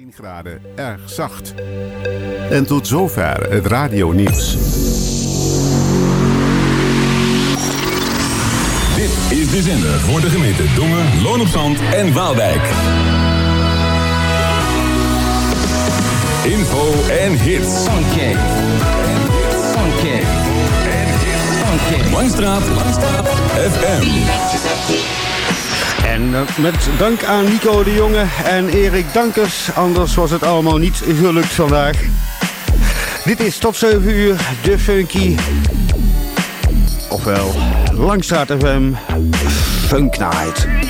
18 graden, erg zacht. En tot zover het radio nieuws. Dit is de zender voor de gemeente Dongen, Loon op Zand en Waalwijk. Info en hits. Funky. Funky. En. Funky. Langstraat. Langstraat. FM. En eh, met dank aan Nico de Jonge en Erik Dankers. Anders was het allemaal niet gelukt vandaag. Dit is tot 7 uur de Funky. Ofwel Langstraat FM Funk Night.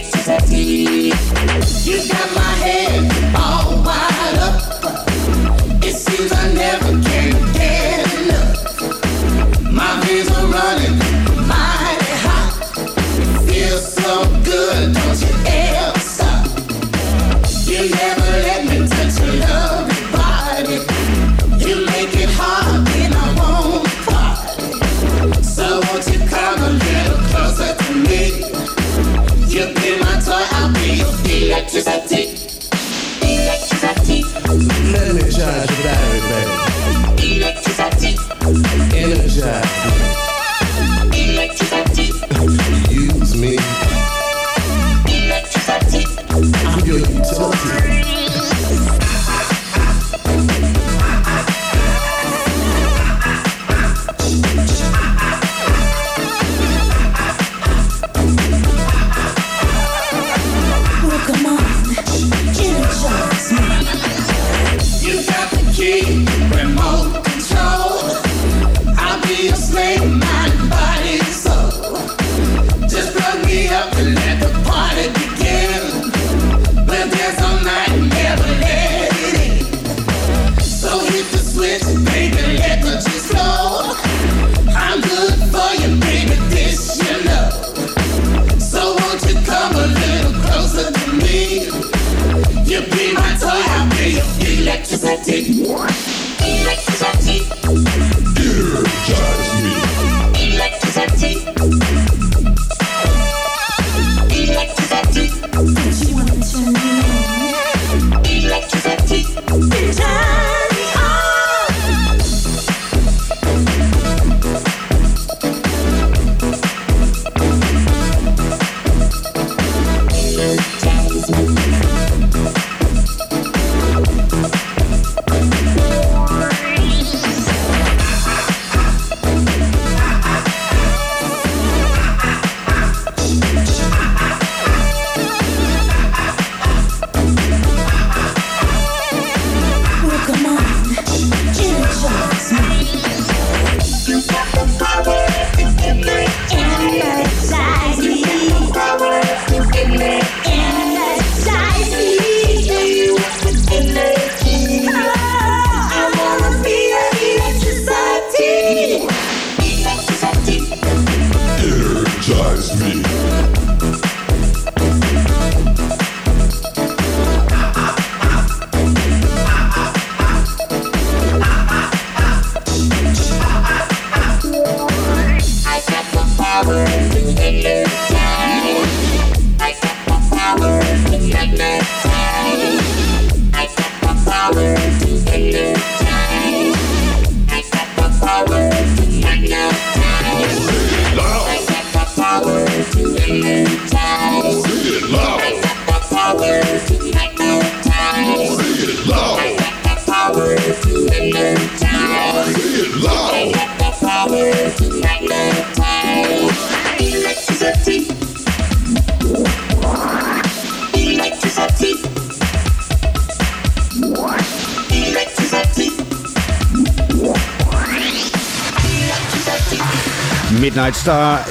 You got my head.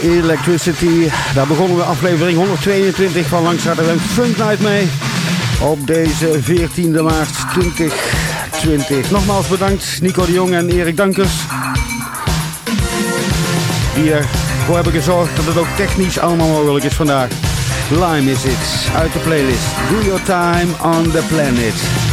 Electricity. Daar begonnen we aflevering 122 van Langs en Fun Night mee. Op deze 14e maart 2020. Nogmaals bedankt Nico de Jong en Erik Dankers. Die ervoor hebben gezorgd dat het ook technisch allemaal mogelijk is vandaag. Lime is it. Uit de playlist. Do your time on the planet.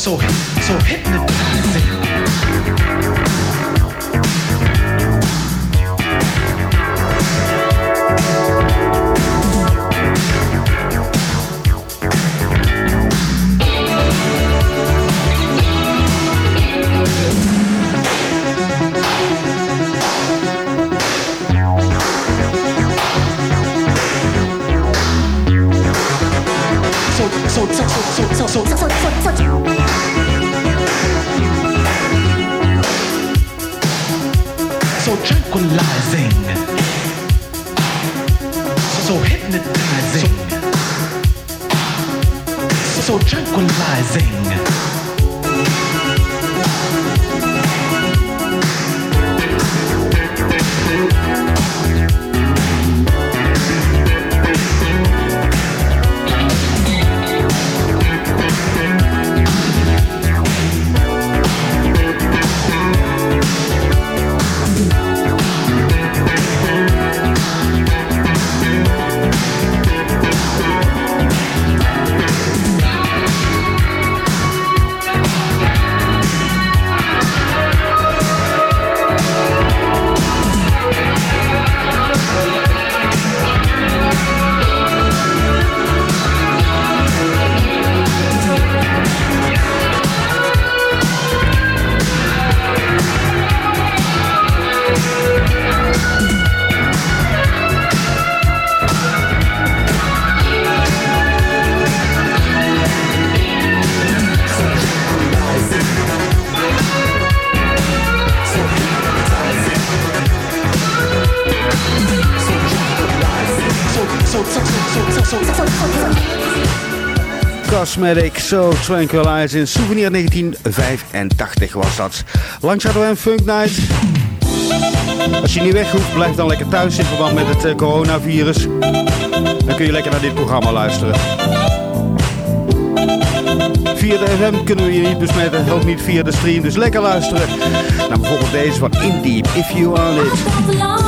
so hypnotizing. so so so so so so tranquilizing so hypnotizing so tranquilizing Cosmetic, So Tranquilize in Souvenir 1985 was dat. Langs hadden we Funk Night. Als je niet weg hoeft, blijf dan lekker thuis in verband met het eh, coronavirus. Dan kun je lekker naar dit programma luisteren. Via de FM kunnen we je niet besmetten, ook niet via de stream. Dus lekker luisteren naar bijvoorbeeld deze van Indie, If You Are It.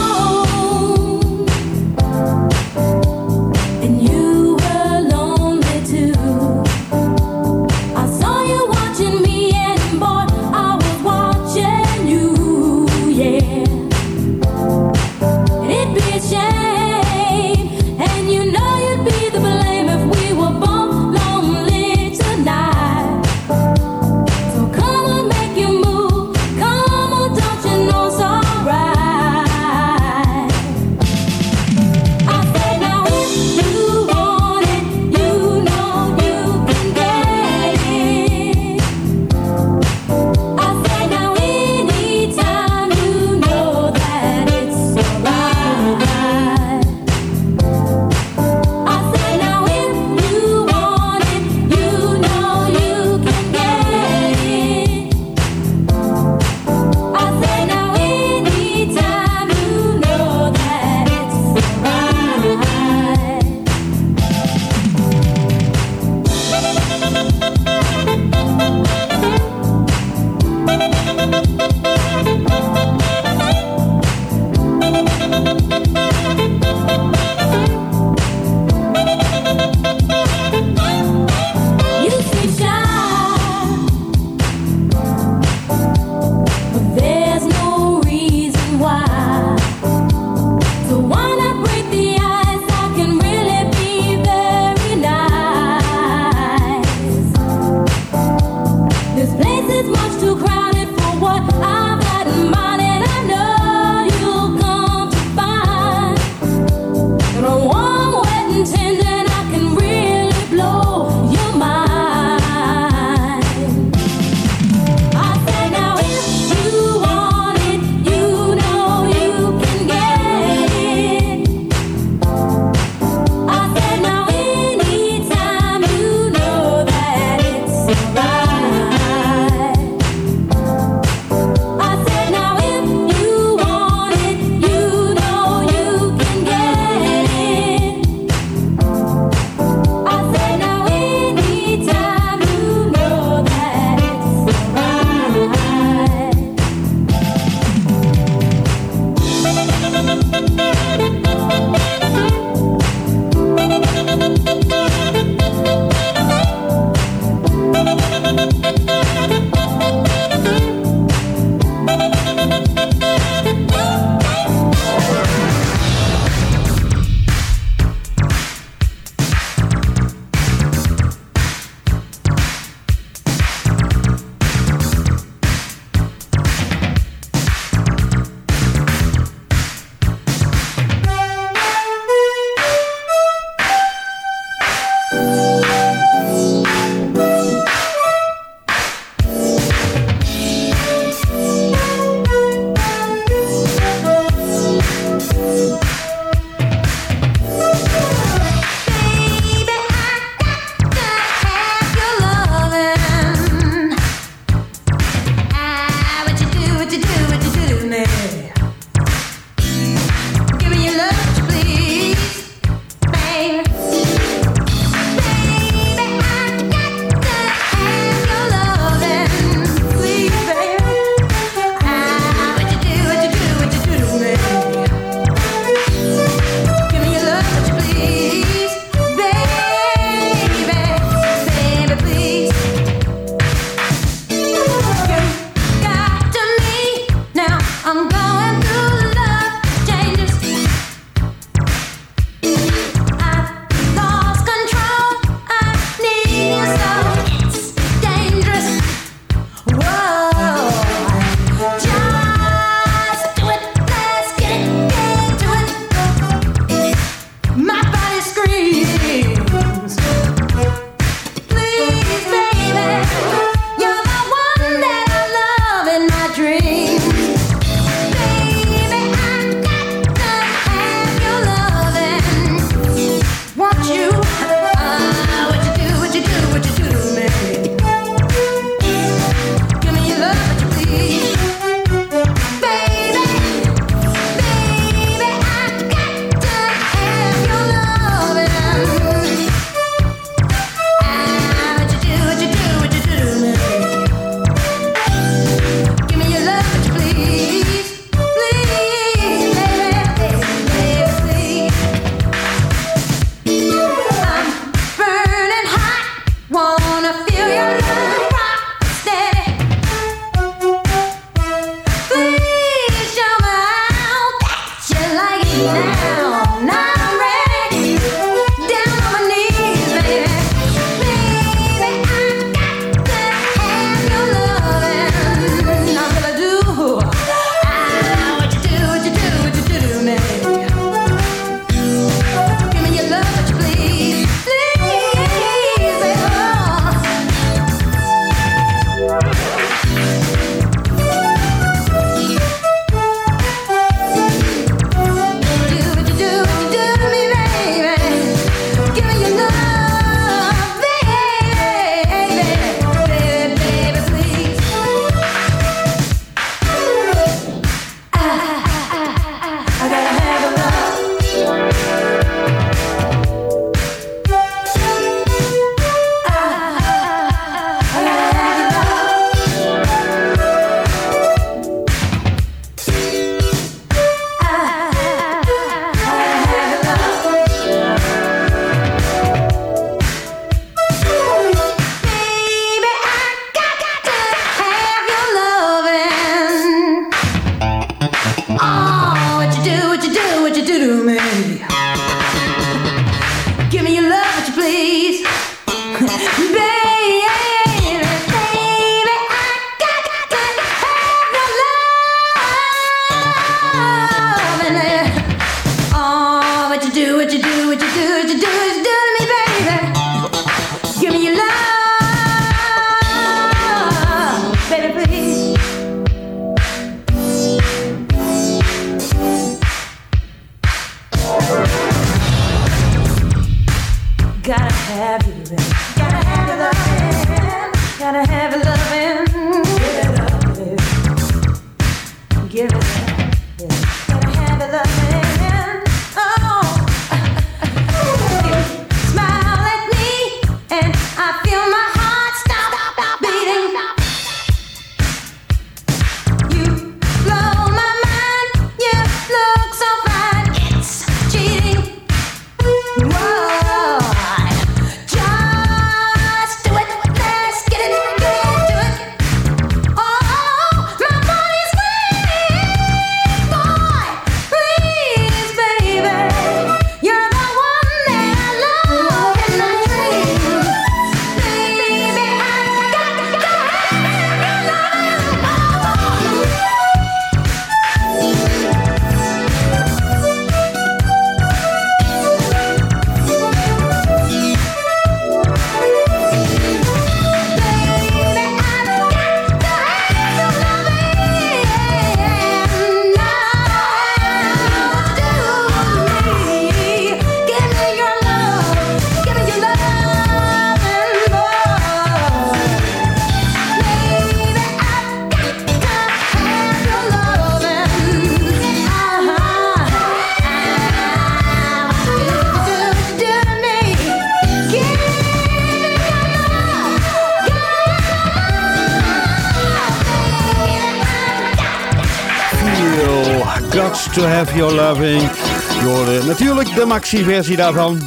Got to Have Your Loving. Je natuurlijk de maxi-versie daarvan.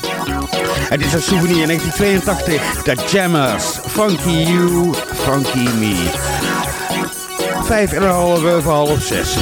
Het is een souvenir 1982. The Jammers. Funky You, Funky Me. Vijf en een halve, over half zes.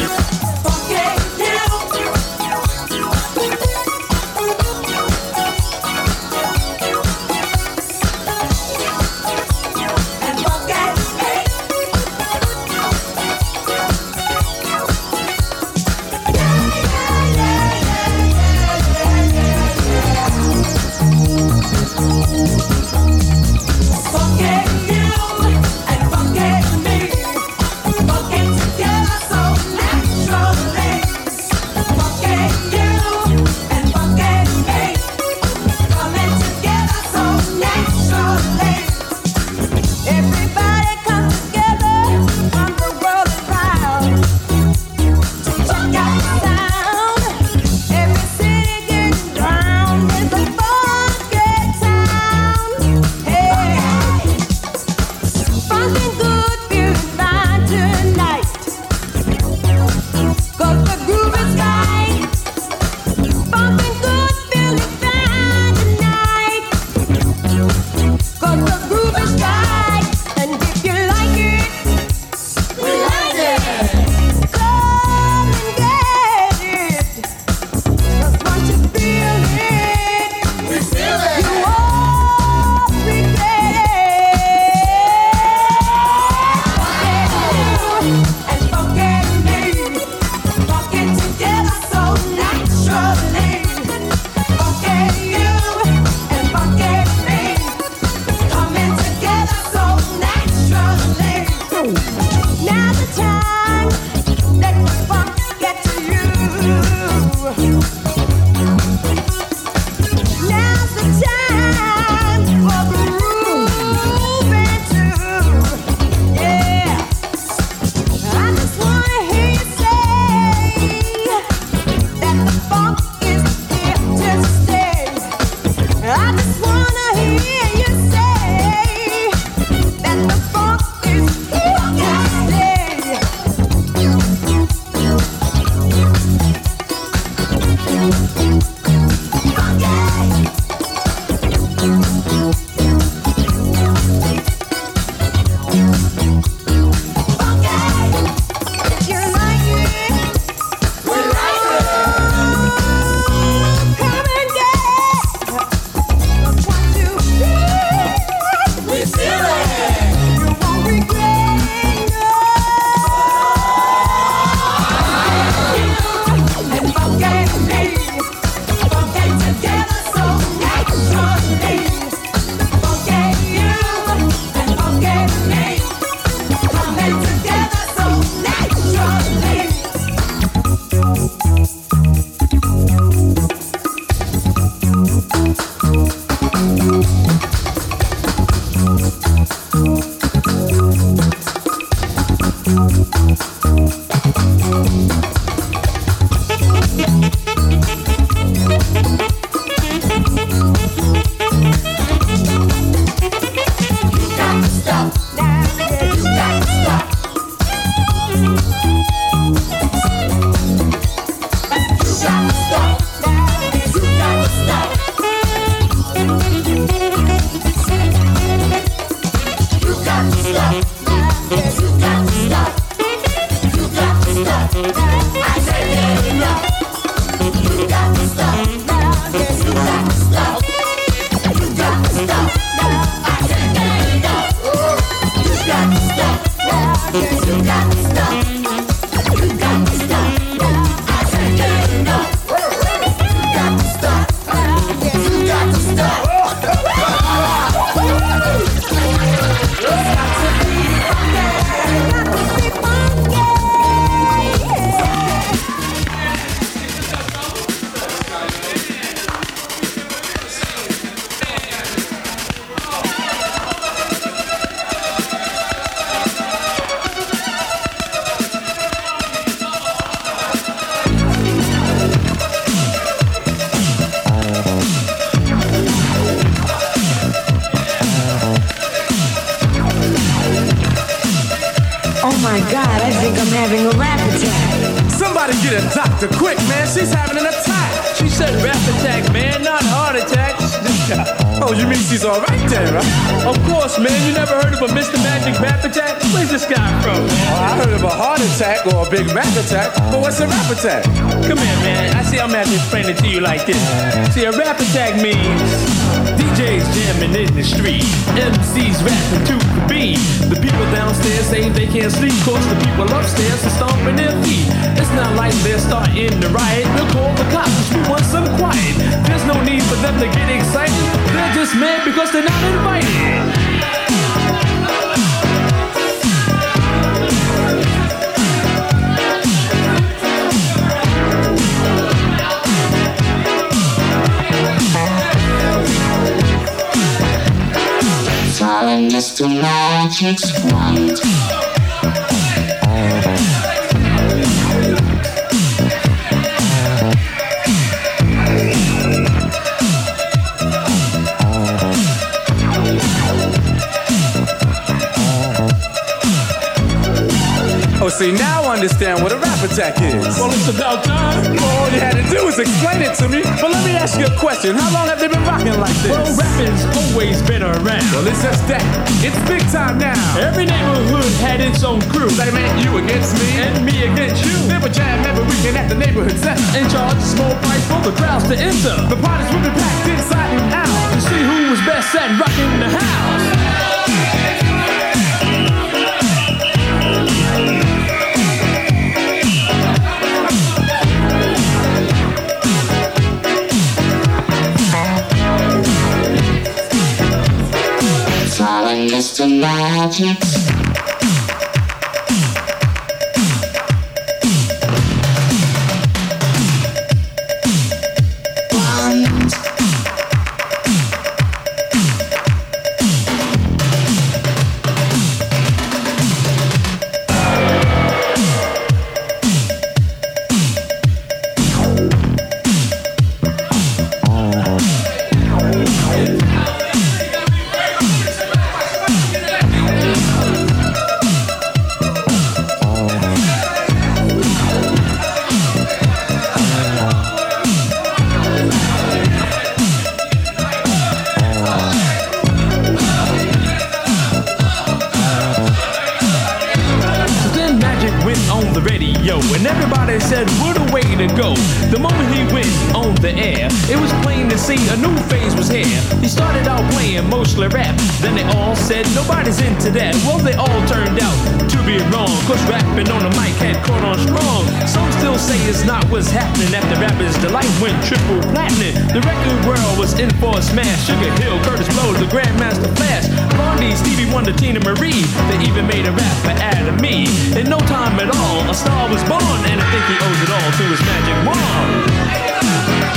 was happening after Rappers Delight went triple platinum. The record world was in for a smash. Sugar Hill, Kurtis Blow, the Grandmaster Flash, Blondie, Stevie Wonder, Teena Marie. They even made a rap for Adam me. In no time at all, a star was born, and I think he owes it all to his magic wand.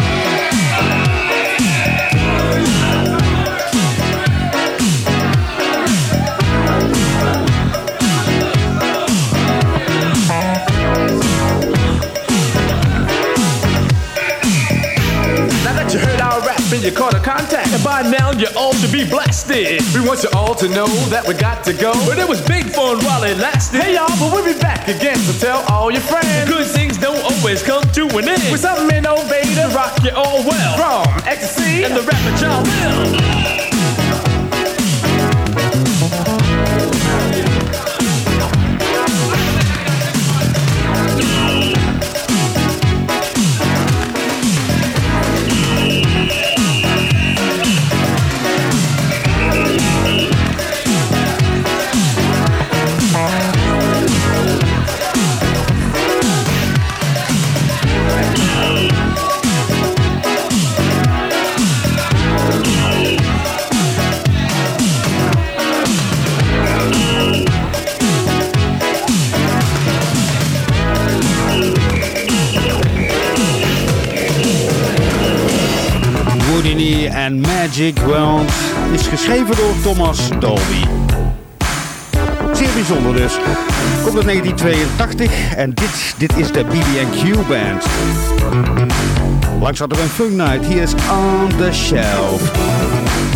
be blasted. We want you all to know that we got to go. But it was big fun while it lasted. Hey y'all, but we'll be back again, so tell all your friends. Good things don't always come to an end. With something innovative, rock you all well. From ecstasy and the rapper y'all will. Magic World is geschreven door Thomas Dolby. Zeer bijzonder dus. Komt uit 1982 en dit, dit is de BB&Q Band. Langs hadden we een Funk Night. Hier is On The Shelf.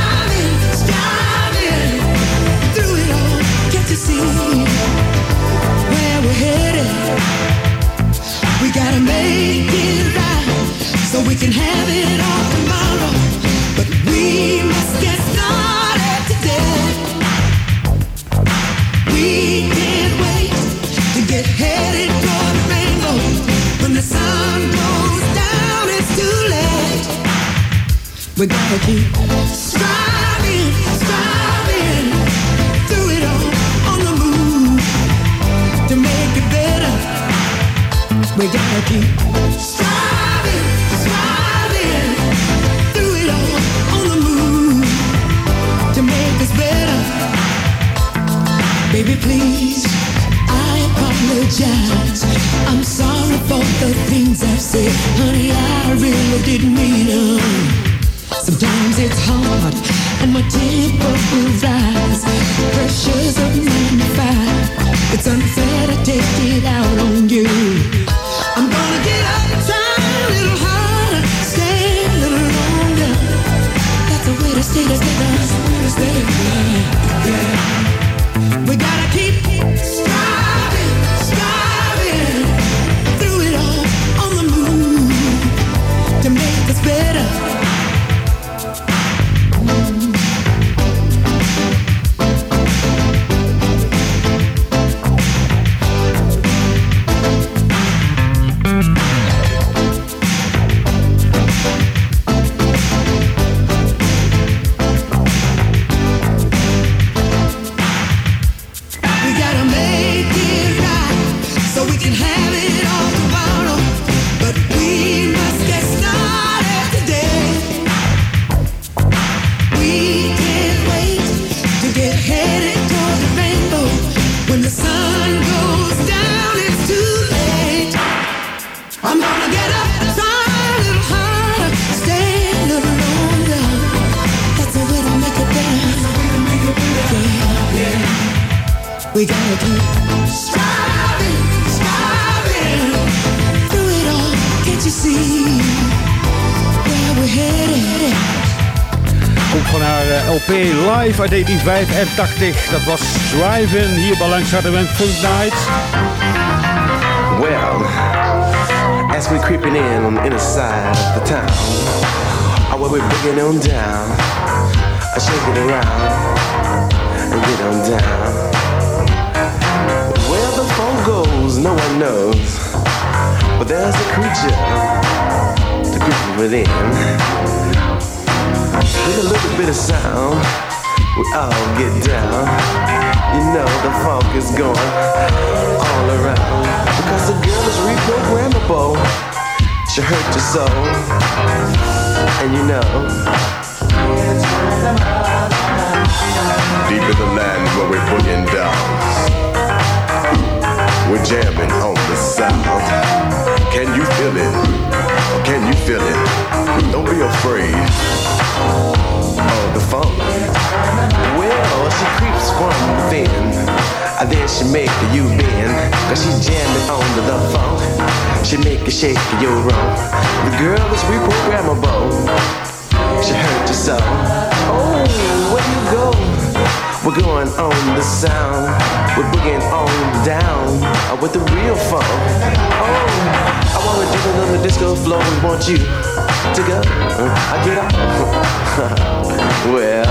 Gotta make it right so we can have it all tomorrow. But we must get started today. We can't wait to get headed toward the rainbow. When the sun goes down, it's too late. We gotta keep striving, It's unfair to take it out on you. The way to stay together. That's 1985. Dat was Driven hier bij Langs Harderwijk Funk Night. Well, as we're creeping in on the inner side of the town, or where we're bringing on down, I shake it around and get on down. Where the phone goes, no one knows, but there's a creature the creep within. With a little bit of sound, we all get down. You know the funk is going all around. Because the girl is reprogrammable. She hurt your soul. And you know. Deep in the land where we're boogie down. We're jamming on the sound. Can you feel it? Can you feel it? Don't be afraid. Oh, the funk. Well, she creeps from within. Then she make you bend. Cause she jamming on to the funk. She make you shake your rump. The girl is reprogrammable. She hurt your soul. Oh, where you go? We're going on the sound. We're boogieing on down uh, with the real funk. Oh, I wanna it on the disco floor. We want you to go. I get off. well,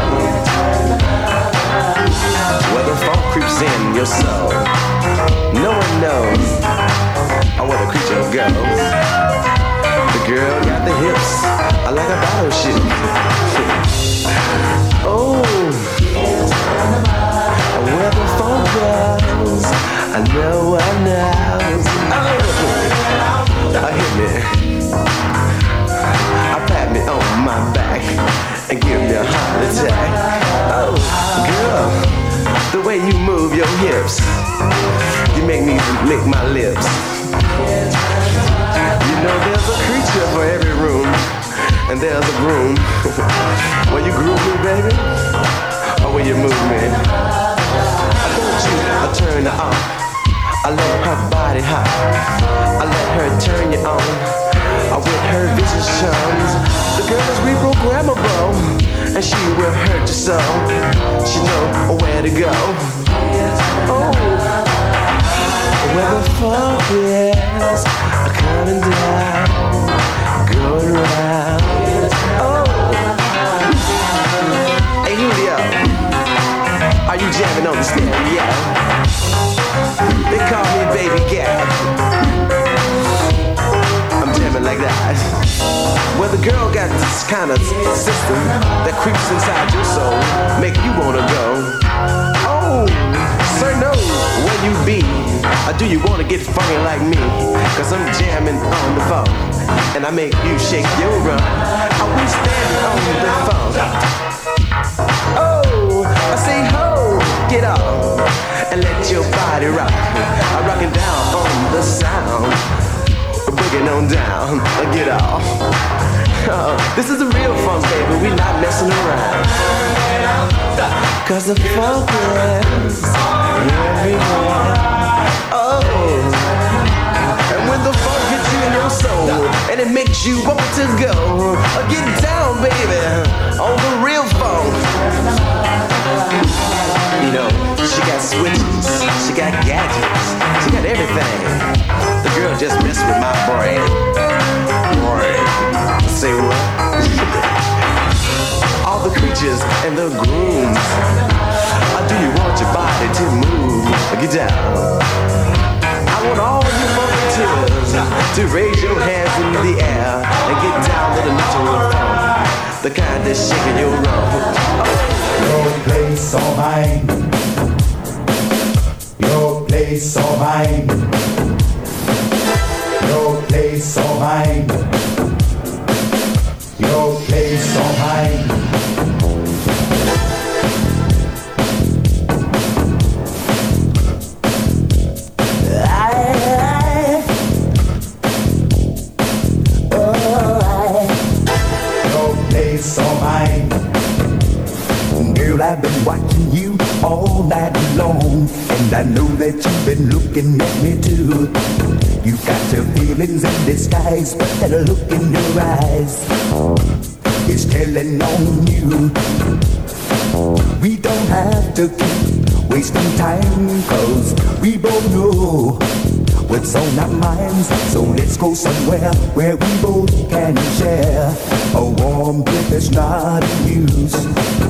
where the funk creeps in your soul. No one knows uh, where the creature goes. The girl got the hips I like a battleship. oh, where the phone goes, I know I knows. Oh, I hit me. I pat me on my back and give me a heart attack. Oh, girl, the way you move your hips, you make me lick my lips. You know there's a creature for every room, and there's a room where you groove me, baby, or where you move me. I don't you, I turn her on. I let her body hot. I let her turn you on. I with her vision charms. The girl is reprogrammable, and she will hurt your soul. She know where to go. Oh, where the funk is coming down, going round. Oh, hey Julio, are you jamming on the stereo? They call me Baby Gap. I'm jamming like that. Well, the girl got this kind of system that creeps inside your soul, make you wanna go. Oh, sir knows where you be. Or do you wanna get funky like me? Cause I'm jamming on the phone. And I make you shake your rump. Are we standing on the phone? Oh, I ho, get off and let your body rock. I'm rocking down on the sound. Boogie on down, get off. Oh, this is the real fun, baby. We not messing around. Cause the funk is everywhere. Oh, and when the funk hits you in your soul, and it makes you want to go, get down, baby, on the real funk. You know, she got switches, she got gadgets, she got everything. The girl just messed with my brain. Brain. Say what? All the creatures and the grooms. Or do you want your body to move? Get down. I want all you volunteers to raise your hands in the air and get down to the natural funk. The kind that's shaking your rump. Your place or mine. Your place or mine. Your place or mine. Your place or mine. But that look in your eyes is telling on you. We don't have to keep wasting time, cause we both know what's on our minds. So let's go somewhere where we both can share a warm grip that's not used.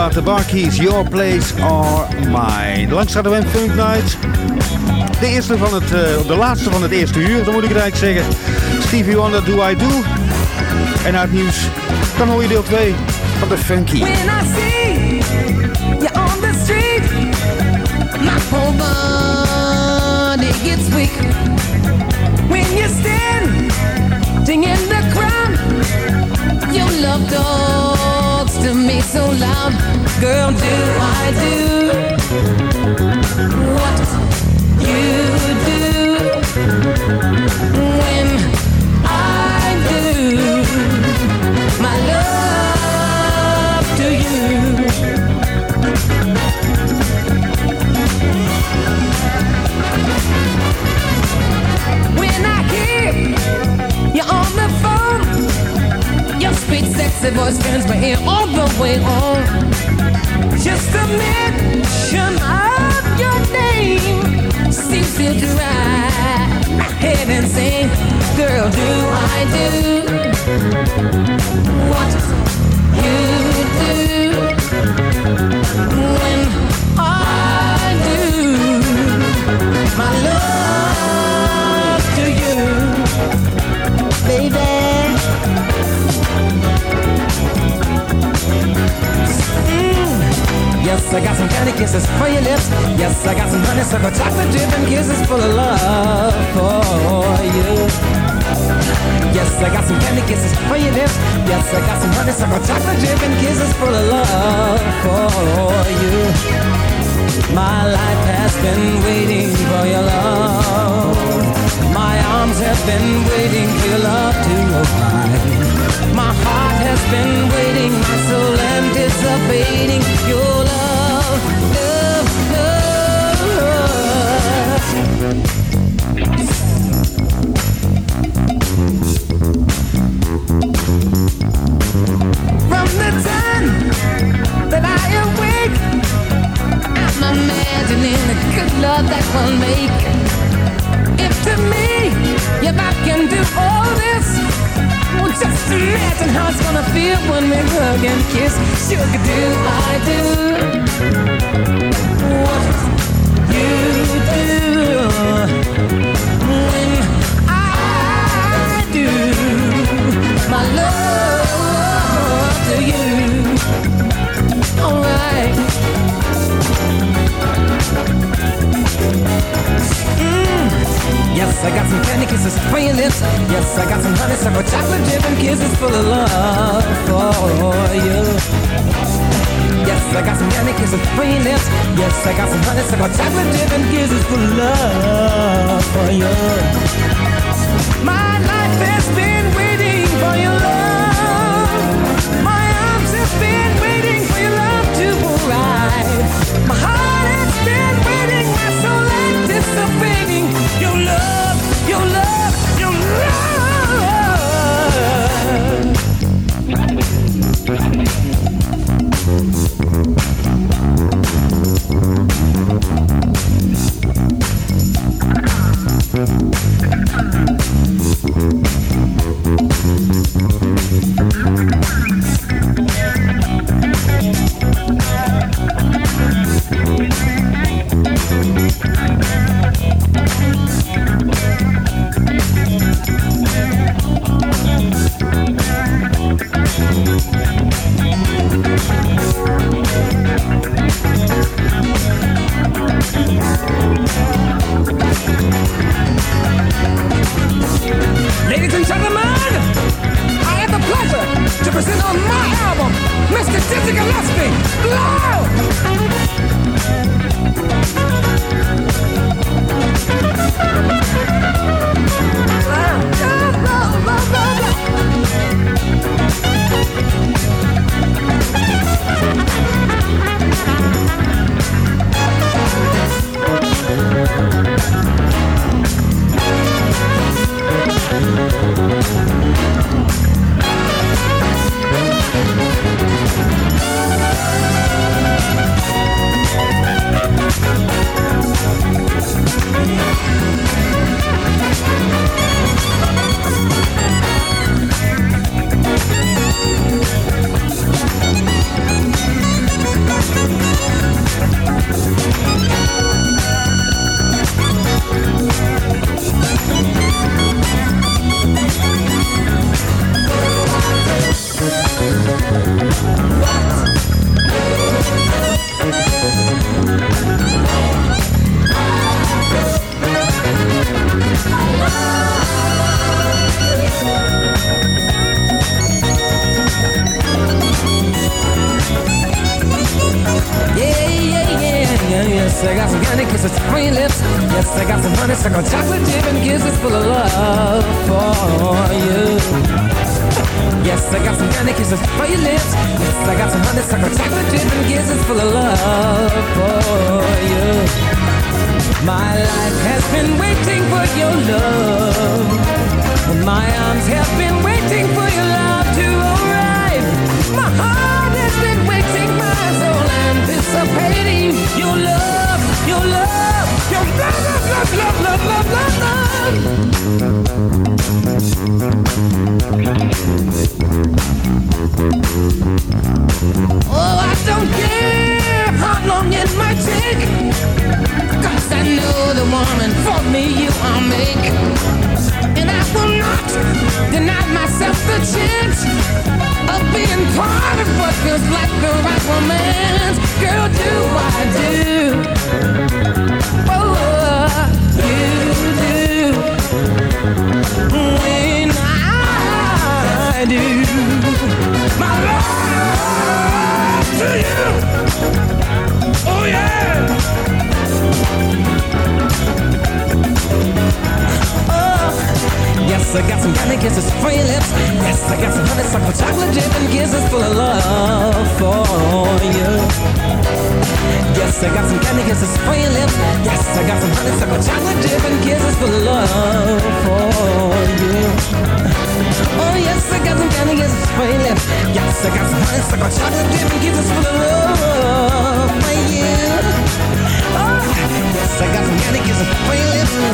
Plaat. De Barkeys, Your Place or Mine. Langs de Wem Funk Night. De, eerste van het, eh, de laatste van het eerste uur, dan moet ik het eigenlijk zeggen. Stevie Wonder, Do I Do. En uit nieuws, dan hoor je deel 2 van de Funky. When I see you on the street, my whole body gets weak. When you stand in the crowd, your love talks to me so loud. Girl, do I do what you do sexy voice turns my ear all the way on. Just a mention of your name seems to drive my head insane. Girl, do I do what you do Yes, I got some candy kisses for your lips. Yes, I got some honeysuckle chocolate dripping kisses full of love for you. Yes, I got some candy kisses for your lips. Yes, I got some honeysuckle chocolate dripping kisses full of love for you. My life has been waiting for your love. My arms have been waiting for your love to arrive. My heart has been waiting, my soul anticipating your love, time that I awake, I'm imagining the good love that we'll make. If to me, if I can do all this, well, just imagine how it's gonna feel when we hug and kiss. Sugar, do I do what you do when I do my love Yes, I got some candy kisses for your lips. Yes, I got some honeysuckle chocolate dripping kisses full of love for you. Yes, I got some candy kisses for your lips. Yes, I got some honeysuckle chocolate dripping kisses full of love for you. My life has been waiting for your love. My arms have been waiting for your love to arrive. My heart anticipating your love, your love, your love.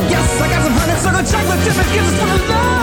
Yes, I got some honeysuckle chocolate dip and kisses full of love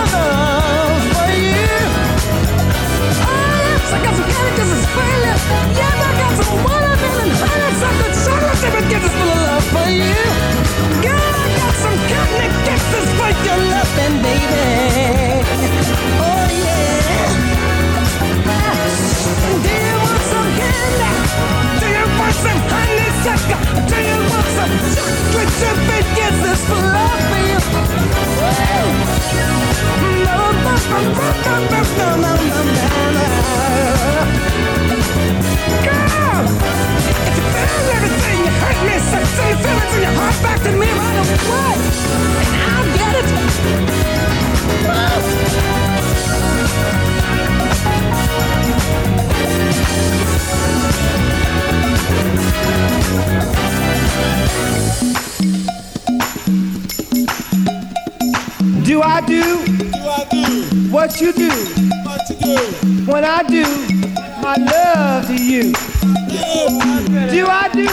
Do I do? Do I do? What you do? What you do? When I do my love to you. Do I do?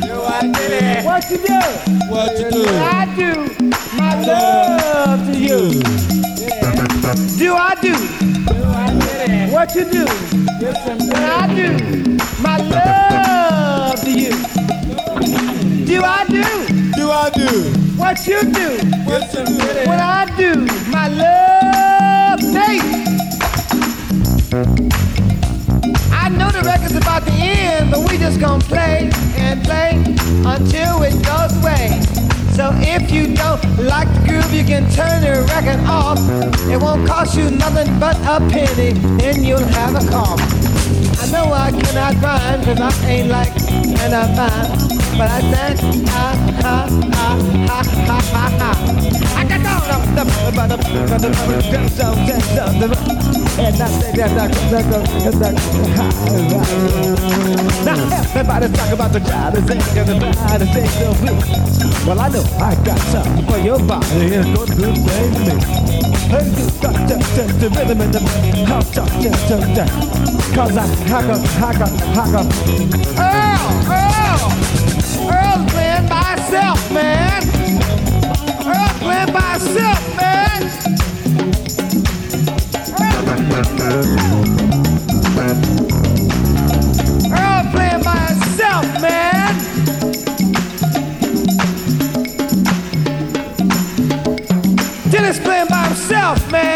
Do I do? What you do? What you do? When I do my love to you. Do I do? What you do? When I do my love to you. Do I do? Do I do? What you do? What you do? When I do my love I know the record's about to end, but we just gonna play and play until it goes away. So if you don't like the groove, you can turn the record off. It won't cost you nothing but a penny, and you'll have a cough. I know I cannot rhyme, cause I ain't like and I'm fine but I dance, ha, ha, ha, ha, ha, ha, ha. I got all of the but the but the girls of girls of the and I said that the girls of the Now everybody's talking about the child is sick and the body is sick so weak. Well I know I got something for your body and go do baby. Hey, you got the, the, the rhythm and the how talk, yeah, to that. Cause I hack up, hack up, hack up. Oh, oh. Earl's playing by man. Playing by man. Playing by man. Dennis playing by himself, man.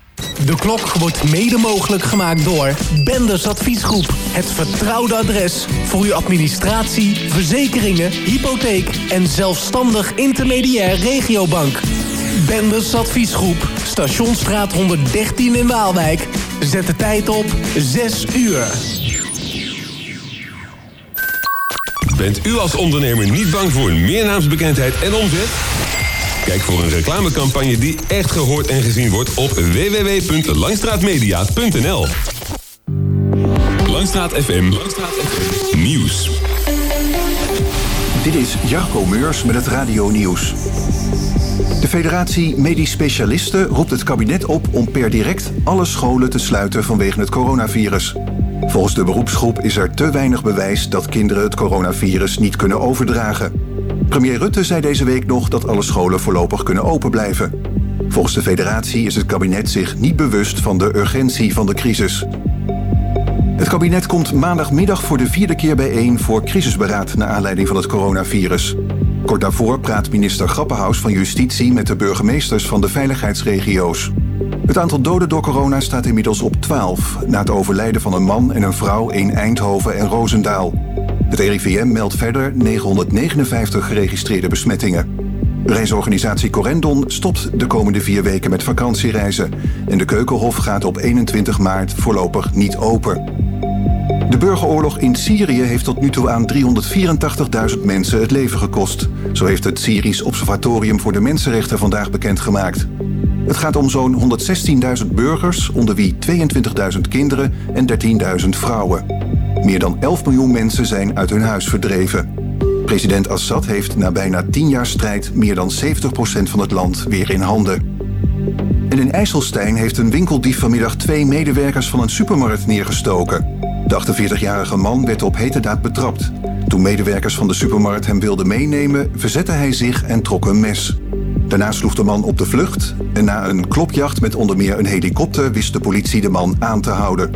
De klok wordt mede mogelijk gemaakt door Benders Adviesgroep. Het vertrouwde adres voor uw administratie, verzekeringen, hypotheek en zelfstandig intermediair regiobank. Benders Adviesgroep, Stationsstraat 113 in Waalwijk. Zet de tijd op 6 uur. Bent u als ondernemer niet bang voor meer naamsbekendheid en omzet? Kijk voor een reclamecampagne die echt gehoord en gezien wordt op www.langstraatmedia.nl. Langstraat FM. Langstraat FM. Nieuws. Dit is Jarko Meurs met het Radio Nieuws. De Federatie Medisch Specialisten roept het kabinet op om per direct alle scholen te sluiten vanwege het coronavirus. Volgens de beroepsgroep is er te weinig bewijs dat kinderen het coronavirus niet kunnen overdragen. Premier Rutte zei deze week nog dat alle scholen voorlopig kunnen open blijven. Volgens de federatie is het kabinet zich niet bewust van de urgentie van de crisis. Het kabinet komt maandagmiddag voor de vierde keer bijeen voor crisisberaad naar aanleiding van het coronavirus. Kort daarvoor praat minister Grappenhaus van Justitie met de burgemeesters van de veiligheidsregio's. Het aantal doden door corona staat inmiddels op 12, na het overlijden van een man en een vrouw in Eindhoven en Roosendaal. Het RIVM meldt verder 959 geregistreerde besmettingen. Reisorganisatie Corendon stopt de komende vier weken met vakantiereizen. En de Keukenhof gaat op 21 maart voorlopig niet open. De burgeroorlog in Syrië heeft tot nu toe aan 384.000 mensen het leven gekost. Zo heeft het Syrisch Observatorium voor de Mensenrechten vandaag bekendgemaakt. Het gaat om zo'n 116.000 burgers, onder wie 22.000 kinderen en 13.000 vrouwen. Meer dan 11 miljoen mensen zijn uit hun huis verdreven. President Assad heeft na bijna 10 jaar strijd meer dan 70% van het land weer in handen. En in IJsselstein heeft een winkeldief vanmiddag twee medewerkers van een supermarkt neergestoken. De 48-jarige man werd op heterdaad betrapt. Toen medewerkers van de supermarkt hem wilden meenemen, verzette hij zich en trok een mes. Daarna sloeg de man op de vlucht en na een klopjacht met onder meer een helikopter wist de politie de man aan te houden.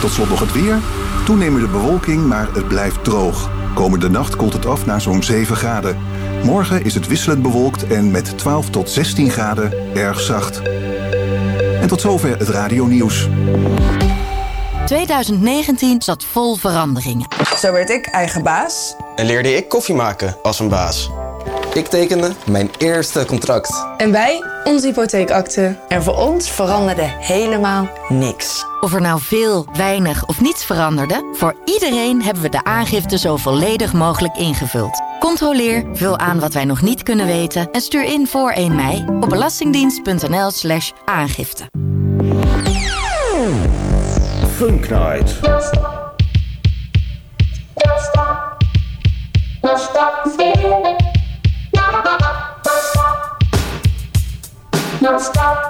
Tot slot nog het weer. Toenemende bewolking, maar het blijft droog. Komende nacht koelt het af naar zo'n 7 graden. Morgen is het wisselend bewolkt en met 12 tot 16 graden erg zacht. En tot zover het radionieuws. 2019 zat vol veranderingen. Zo werd ik eigen baas. En leerde ik koffie maken als een baas. Ik tekende mijn eerste contract. En wij onze hypotheekakte. En voor ons veranderde helemaal niks. Of er nou veel, weinig of niets veranderde, voor iedereen hebben we de aangifte zo volledig mogelijk ingevuld. Controleer, vul aan wat wij nog niet kunnen weten en stuur in voor 1 mei op belastingdienst.nl/slash aangifte. Funk Night. Don't stop. Don't don't stop.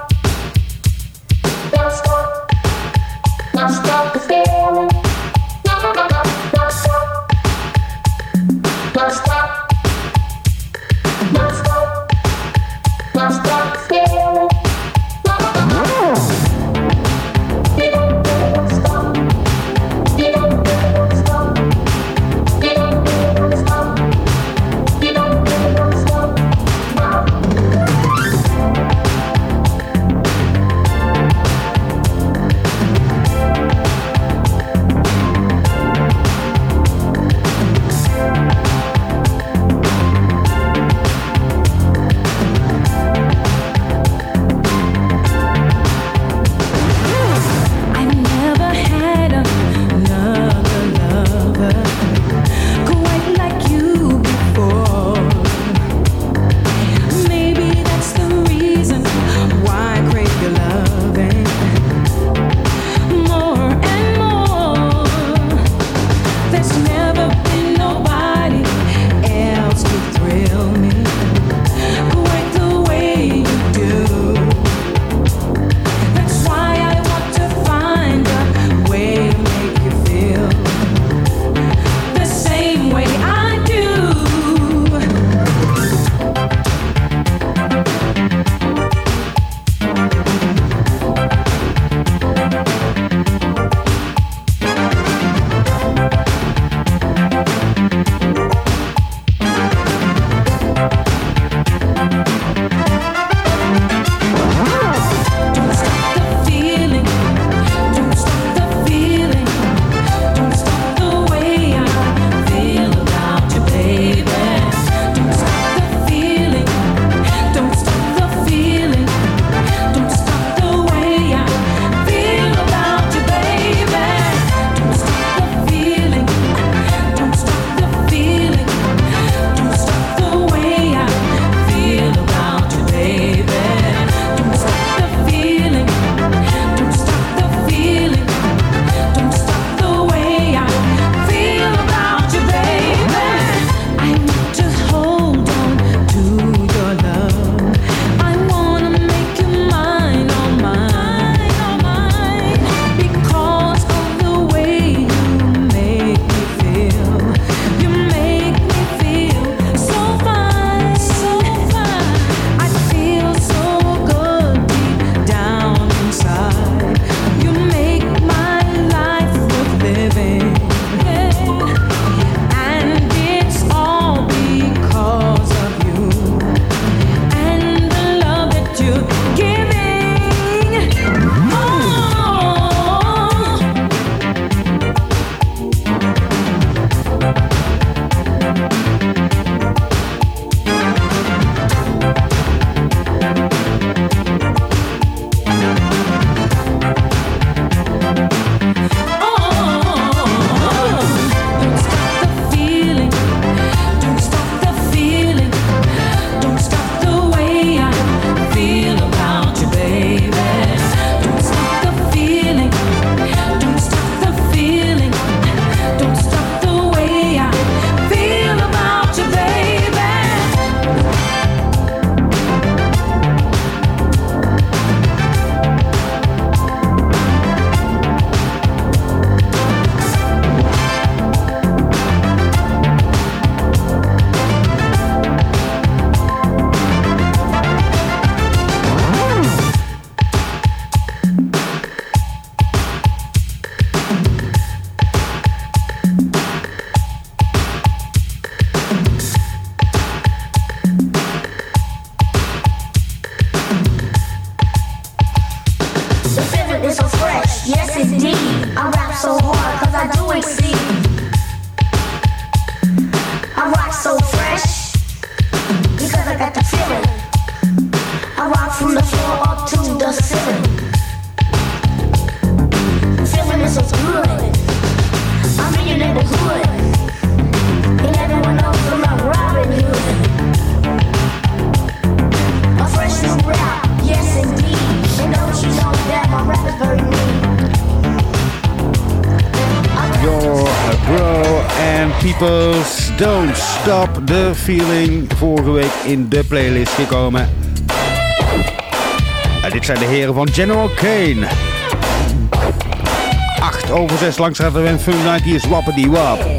from the floor to the ceiling. Feeling so good. I'm in your neighborhood. And I'm. A fresh new rap, yes indeed. Rap bro and peoples, don't stop the feeling. Vorige week in de playlist gekomen. En dit zijn de heren van General Kane. 8 over 6 langs gaat de Fun Night. Hier is Wappity Wap.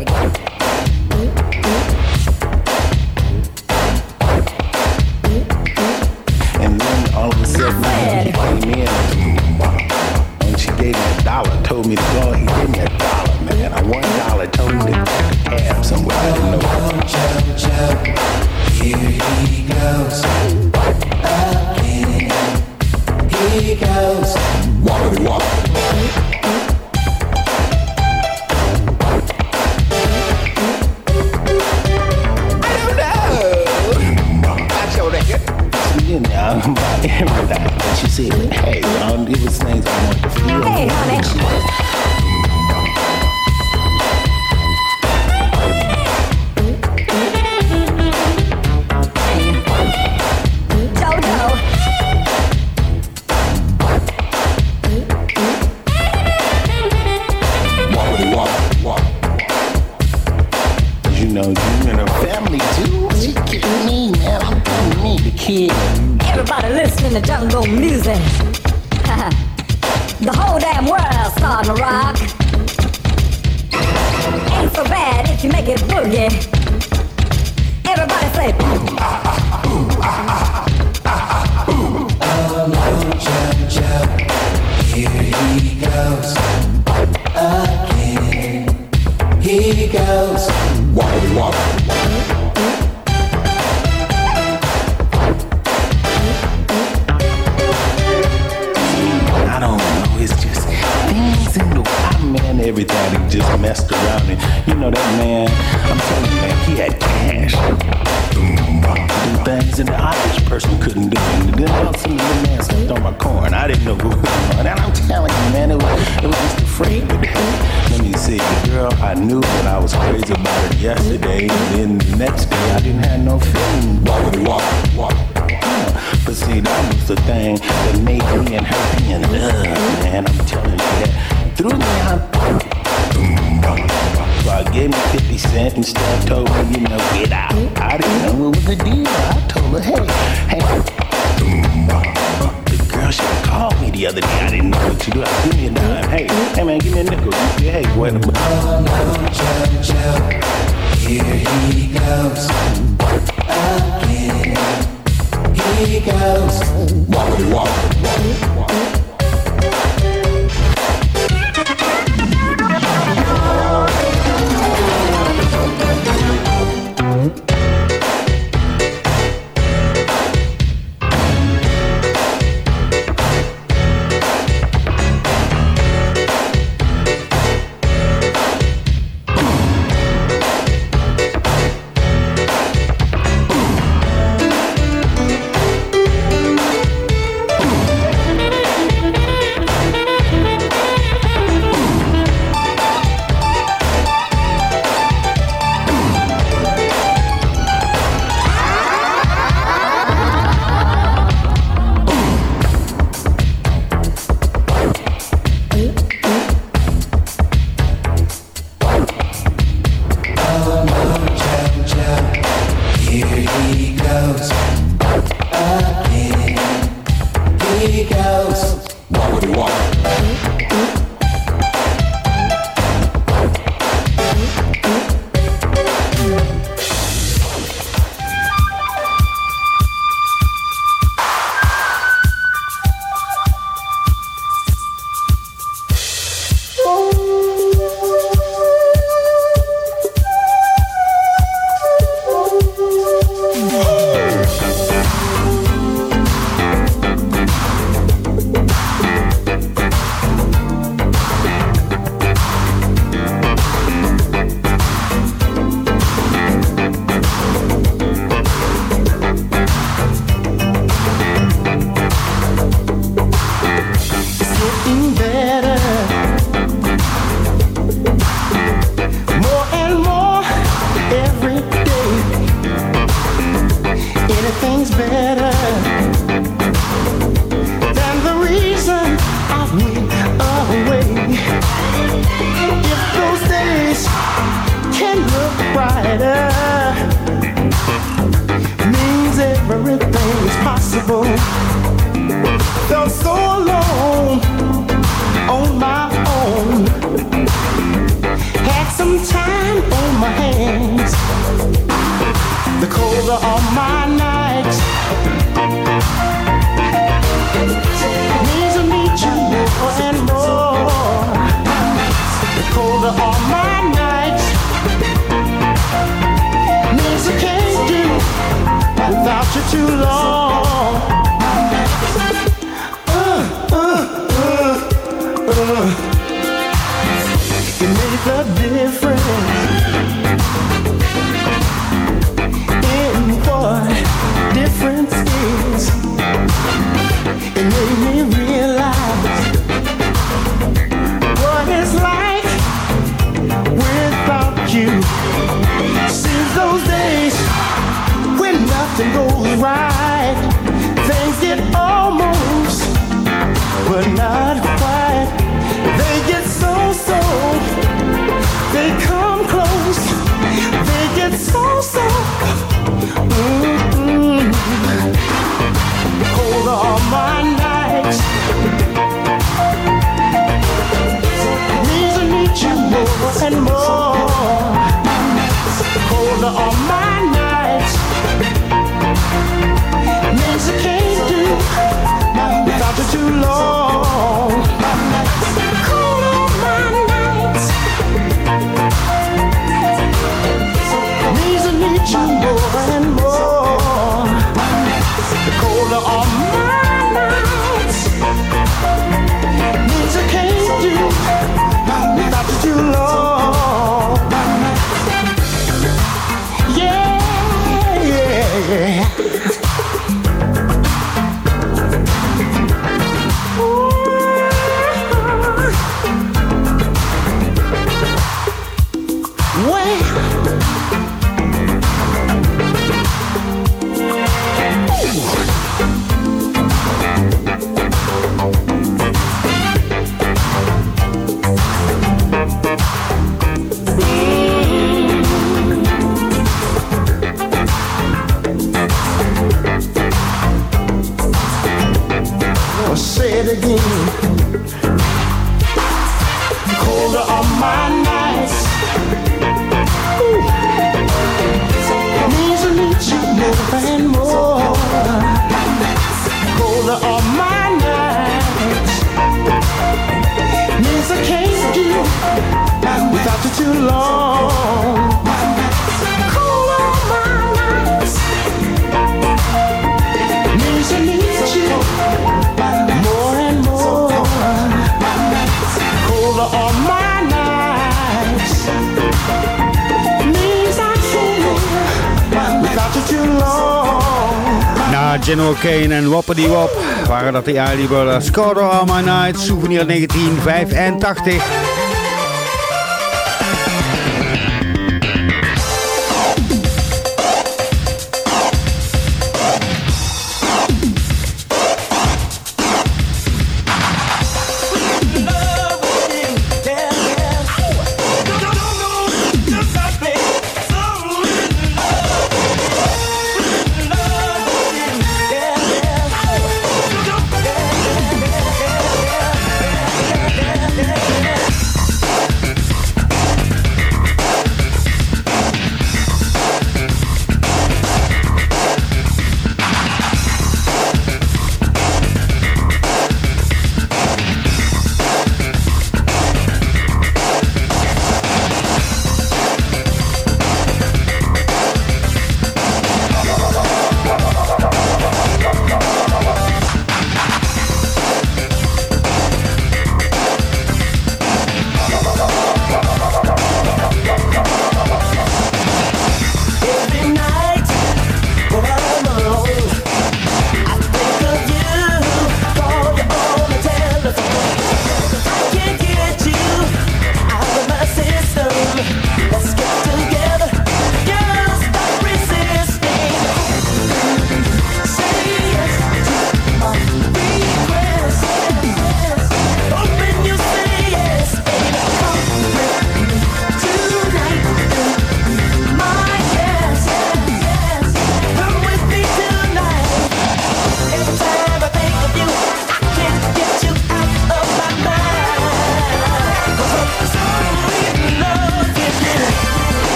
Cocaine en Woppity Wop waren dat de Early Brothers. Scored All My Night, Souvenir 1985.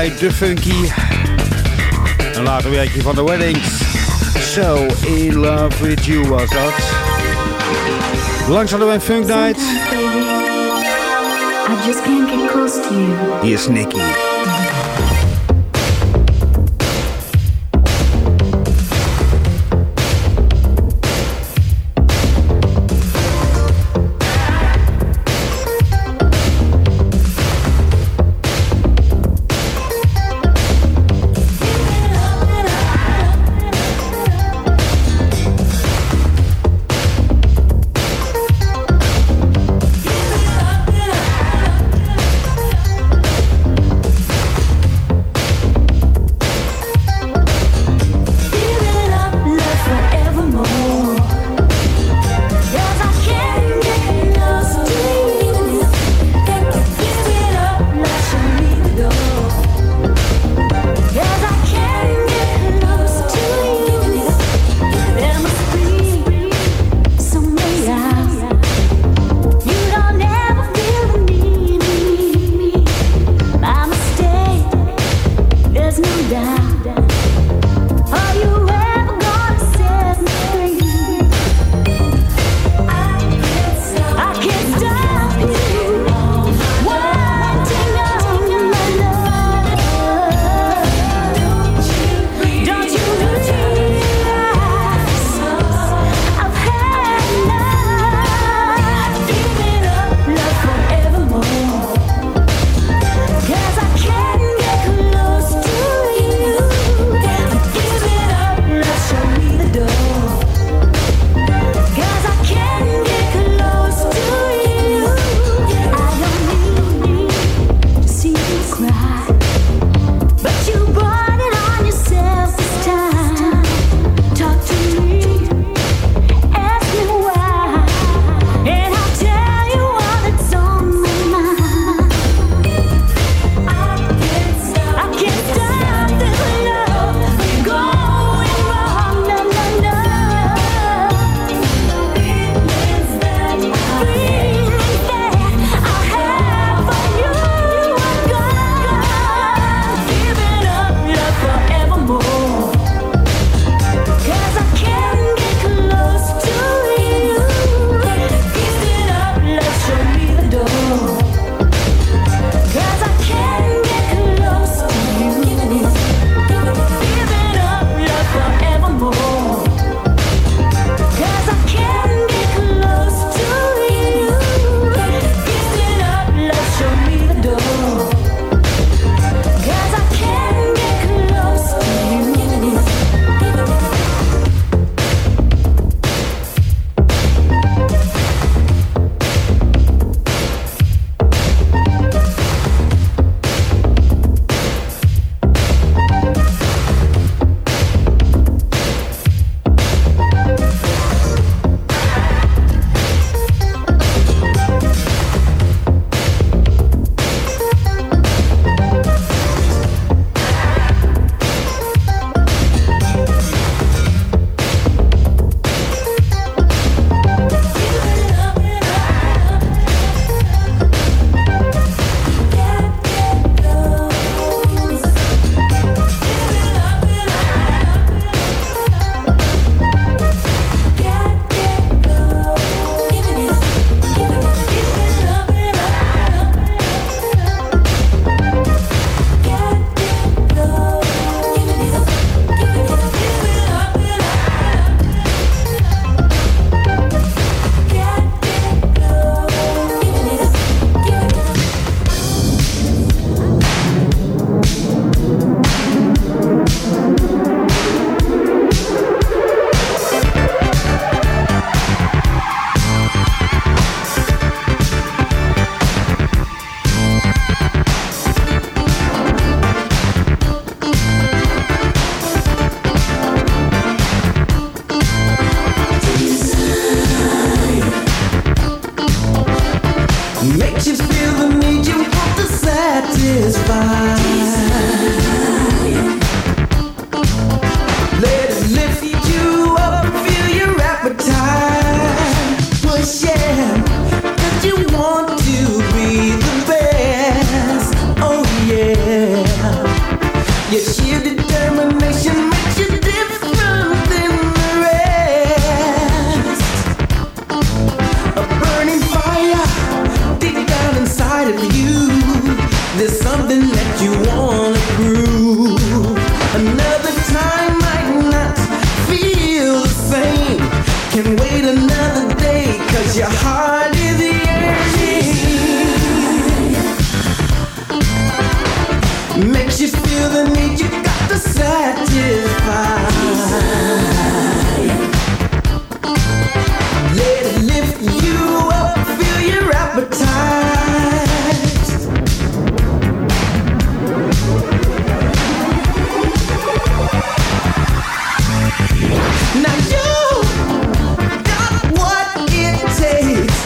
De Funky. Een later werkje van de Weddings. So in love with you was dat. Langs hadden we Funk Night. Hier is Nicky.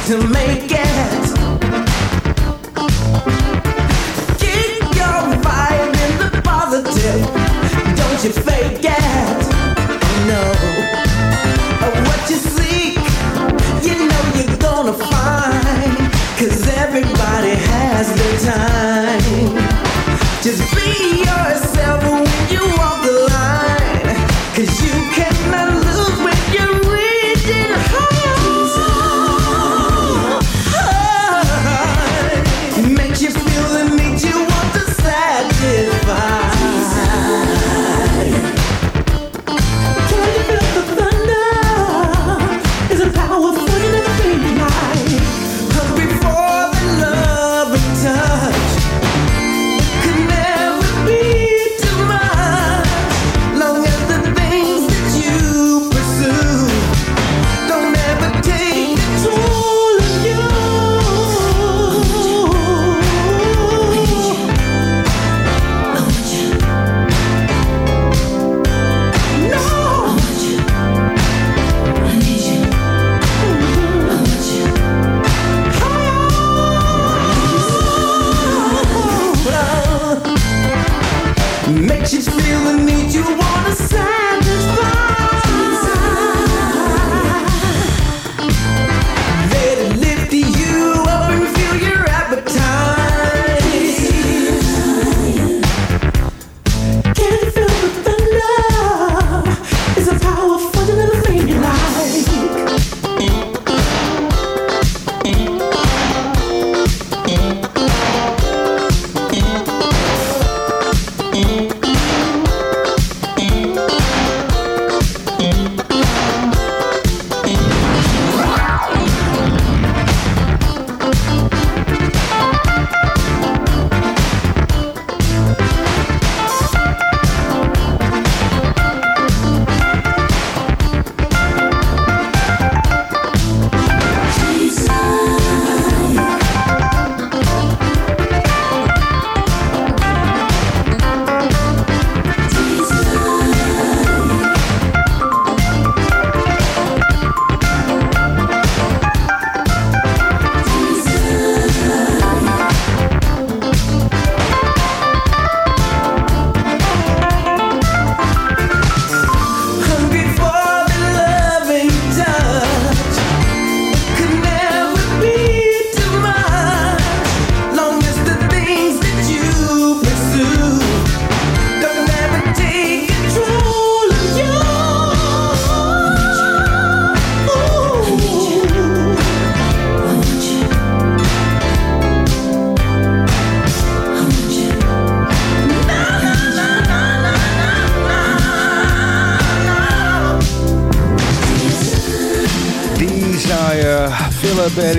to make it.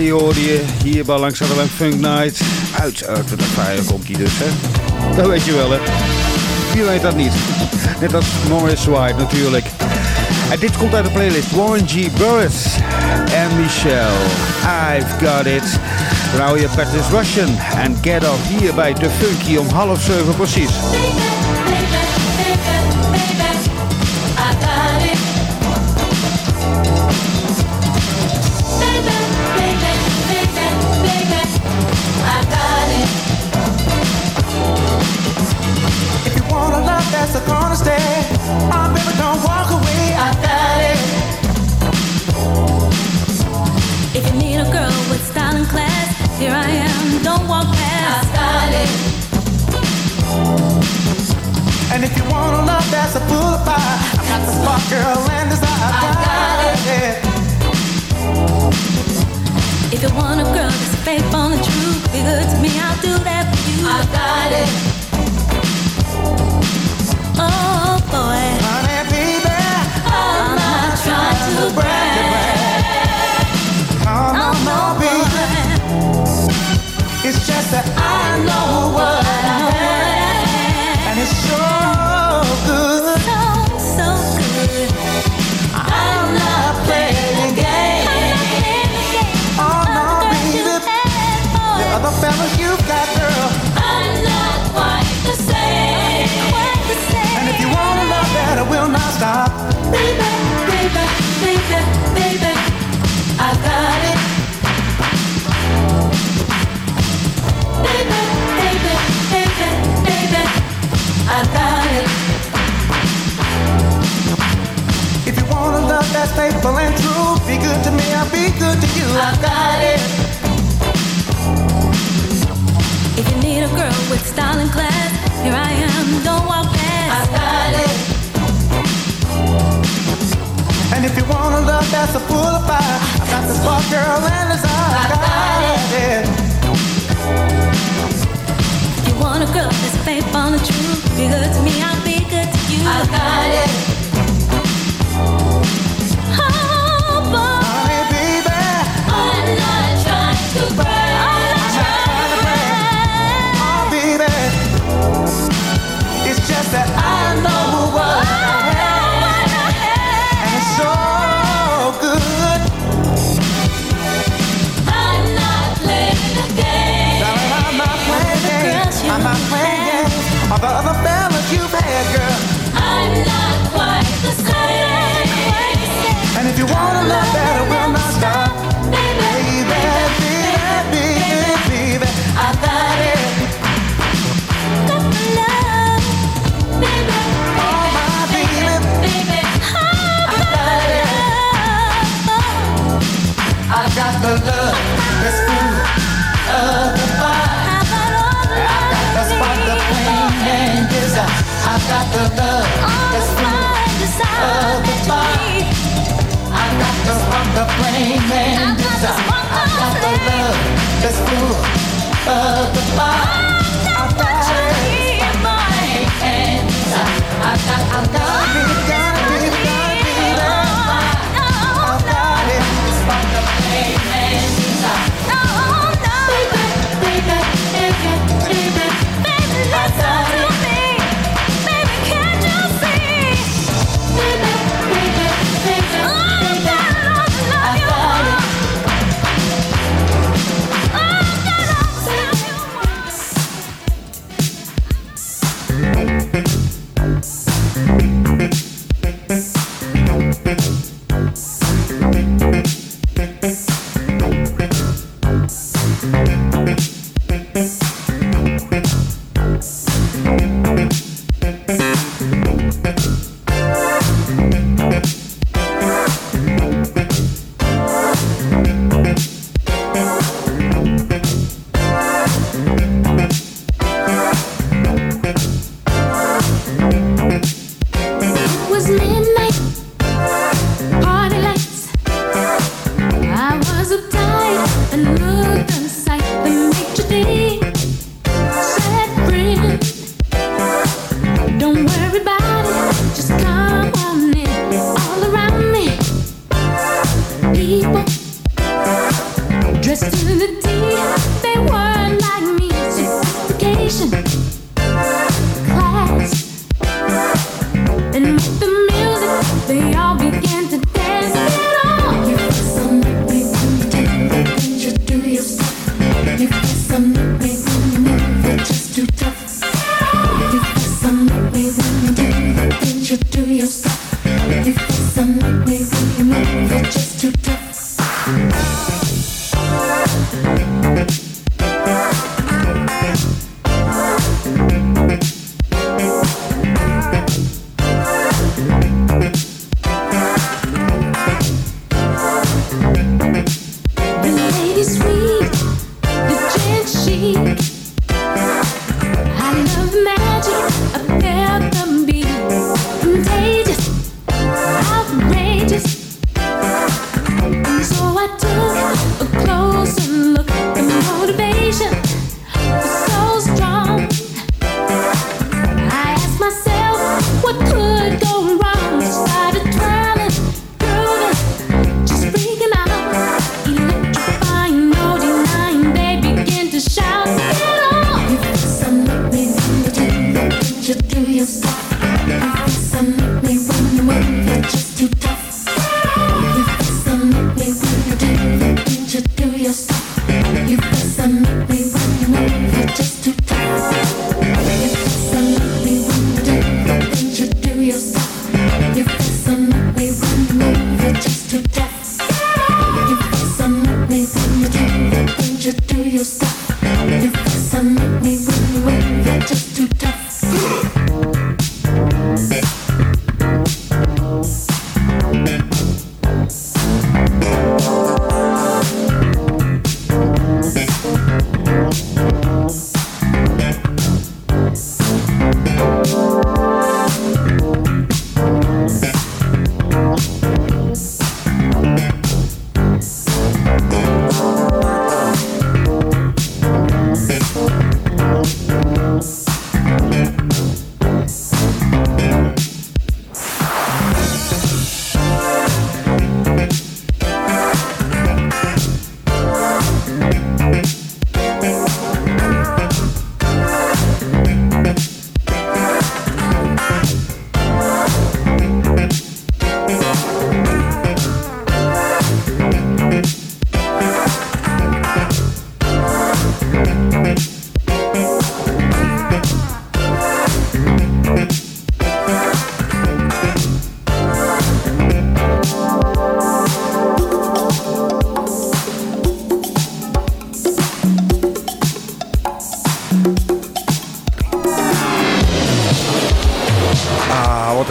Valley hoorde je hier bij Langs Funk Night. Uit de Fire komt hij dus, hè? Dat weet je wel, hè? Wie weet dat niet. Net als Morris White natuurlijk. En dit komt uit de playlist Warren G. Burris en Michelle. I've got it. rouw je is Russian en Get Off hier bij de Funky om half zeven precies.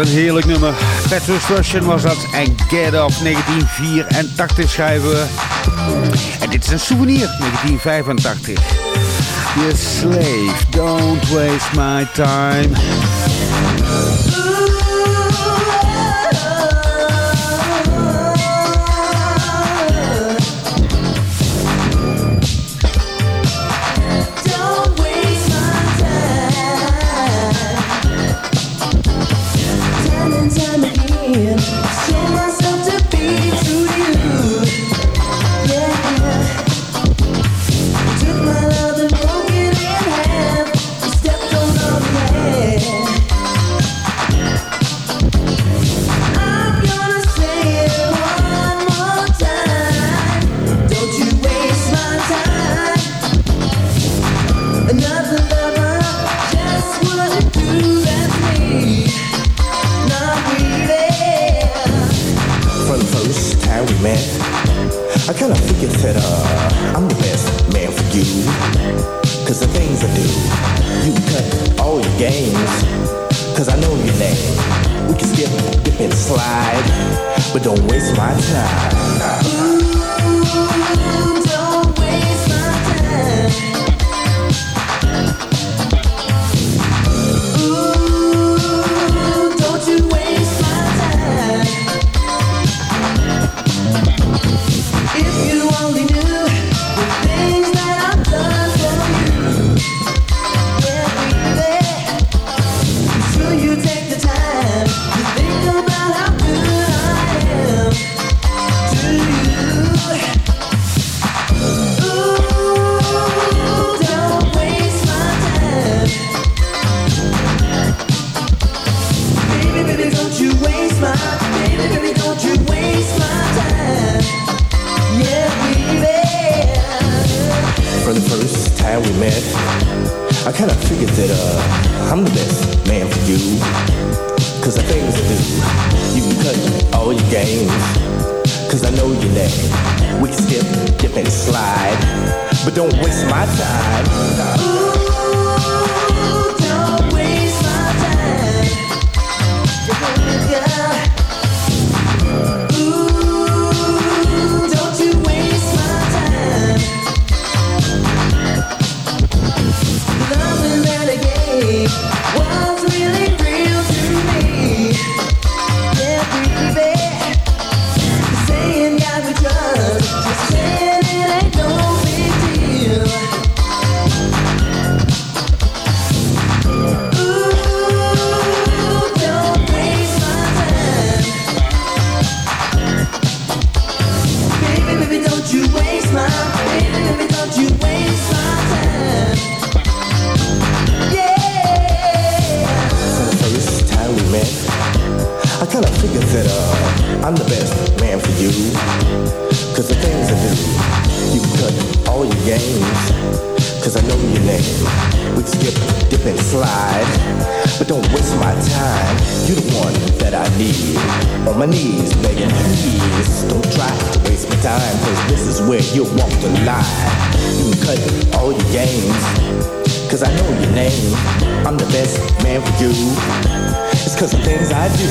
een heerlijk nummer. Petrus Russian was dat. En Get Up 1984 schrijven. En dit is een souvenir, 1985. You slave, don't waste my time. your keys. Don't try to waste my time, cause this is where you walk the line. You cut all your games, cause I know your name. I'm the best man for you. It's cause of things I do.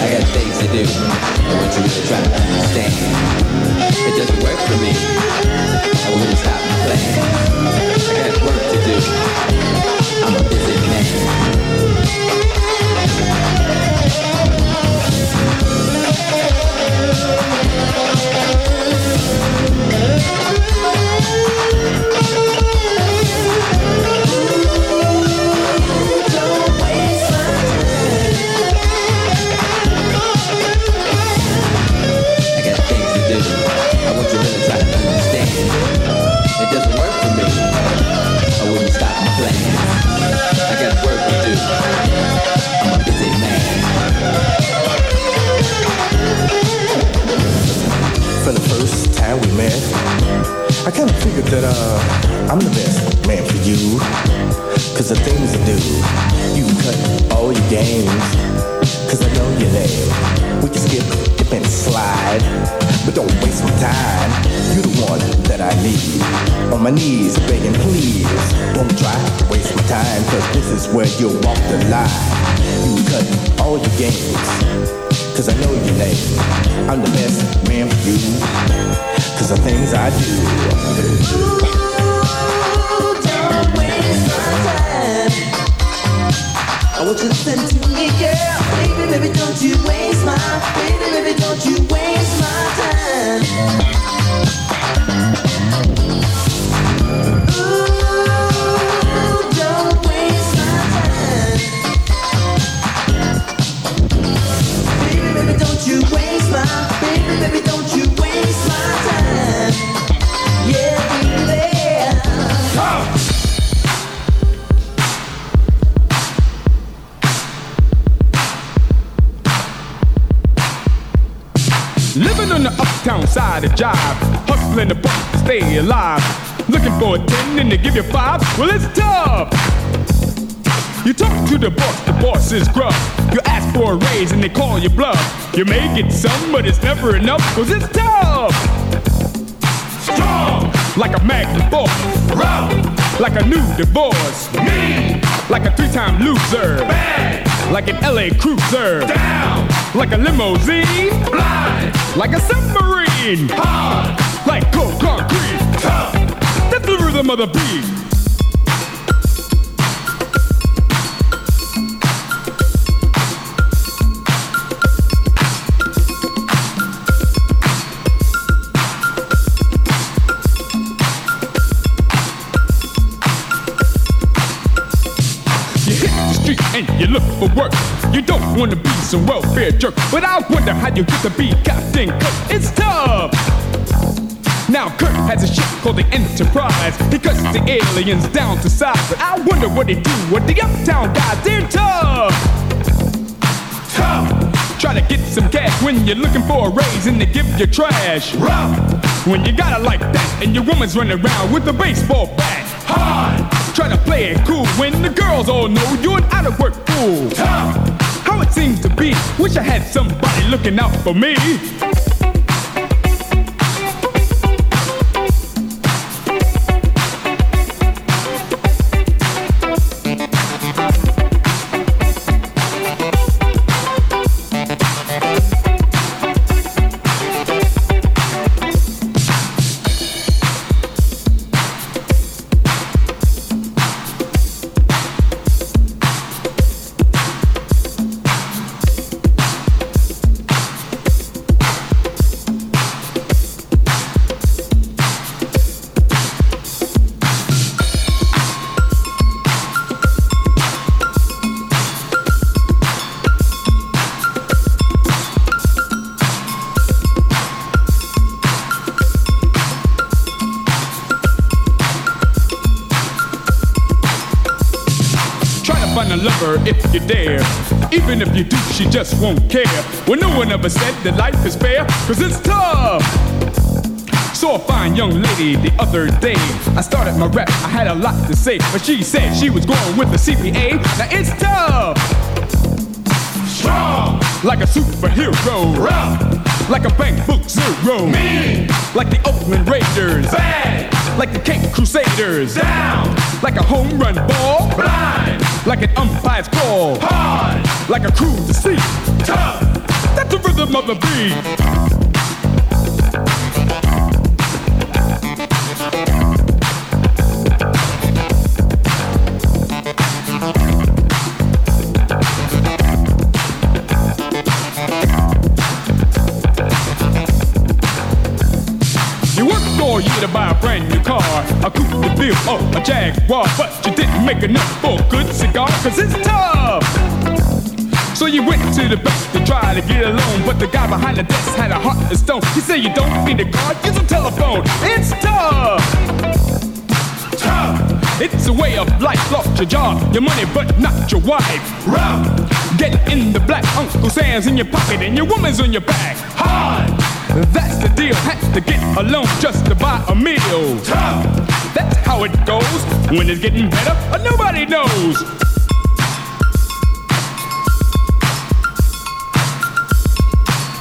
I got things to do. I want you to try to understand. It doesn't work for me. I wouldn't stop my plan. I got work to do. I'm a busy man. I kind of figured that uh, I'm the best man for you. Cause the things I do, you cut all your games. Cause I know your name. We can skip, dip, and slide. But don't waste my time. You're the one that I need. On my knees, begging, please. Don't try to waste my time. Cause this is where you'll walk the line. You cut all your games cause I know your name. I'm the best man for you, cause the things I do. Don't waste my time. I want you to listen to me, girl. Baby, baby, don't you waste my, baby, baby, don't you waste my time. Jive, hustling the buck to stay alive. Looking for a 10 and they give you 5, well it's tough. You talk to the boss, the boss is gruff. You ask for a raise and they call you bluff. You may get some, but it's never enough, cause it's tough. Strong, like a magnum force. Rough, like a new divorce. Mean, like a three-time loser. Bad, like an LA cruiser. Down, like a limousine. Blind, like a submarine. Hard, like cold concrete. Tough, that's the rhythm of the beat. Wanna be some welfare jerk, but I wonder how you get to be Captain Kirk. It's tough. Now Kirk has a ship called the Enterprise. He cuts the aliens down to size, but I wonder what they do with the uptown guys. They're tough. Tough. Try to get some cash when you're looking for a raise and they give you trash. Rough. When you got it like that and your woman's running around with a baseball bat. Hard. Try to play it cool when the girls all know you're an out of work fool. Tough. It seems to be. Wish I had somebody looking out for me. She just won't care. Well, no one ever said that life is fair, cause it's tough. Saw a fine young lady the other day. I started my rap, I had a lot to say, but she said she was going with the CPA. Now it's tough. Strong, like a superhero. Rough, like a bank book zero. Mean, like the Oakland Raiders. Bad, like the Cape Crusaders. Down, like a home run ball. Blind, like an umpire's call. Hard, like a cruise to sea. Tough, that's the rhythm of the beat. Car, a coupe de ville or a Jaguar, but you didn't make enough for a good cigar, cause it's tough. So you went to the bank to try to get a loan, but the guy behind the desk had a heart of stone. He said you don't need a card, use a telephone. It's tough. Tough. It's a way of life, lost your job, your money, but not your wife. Rough. Get in the black, Uncle Sam's in your pocket and your woman's on your back. That's the deal, had to get a loan just to buy a meal. Tough. That's how it goes when it's getting better, nobody knows.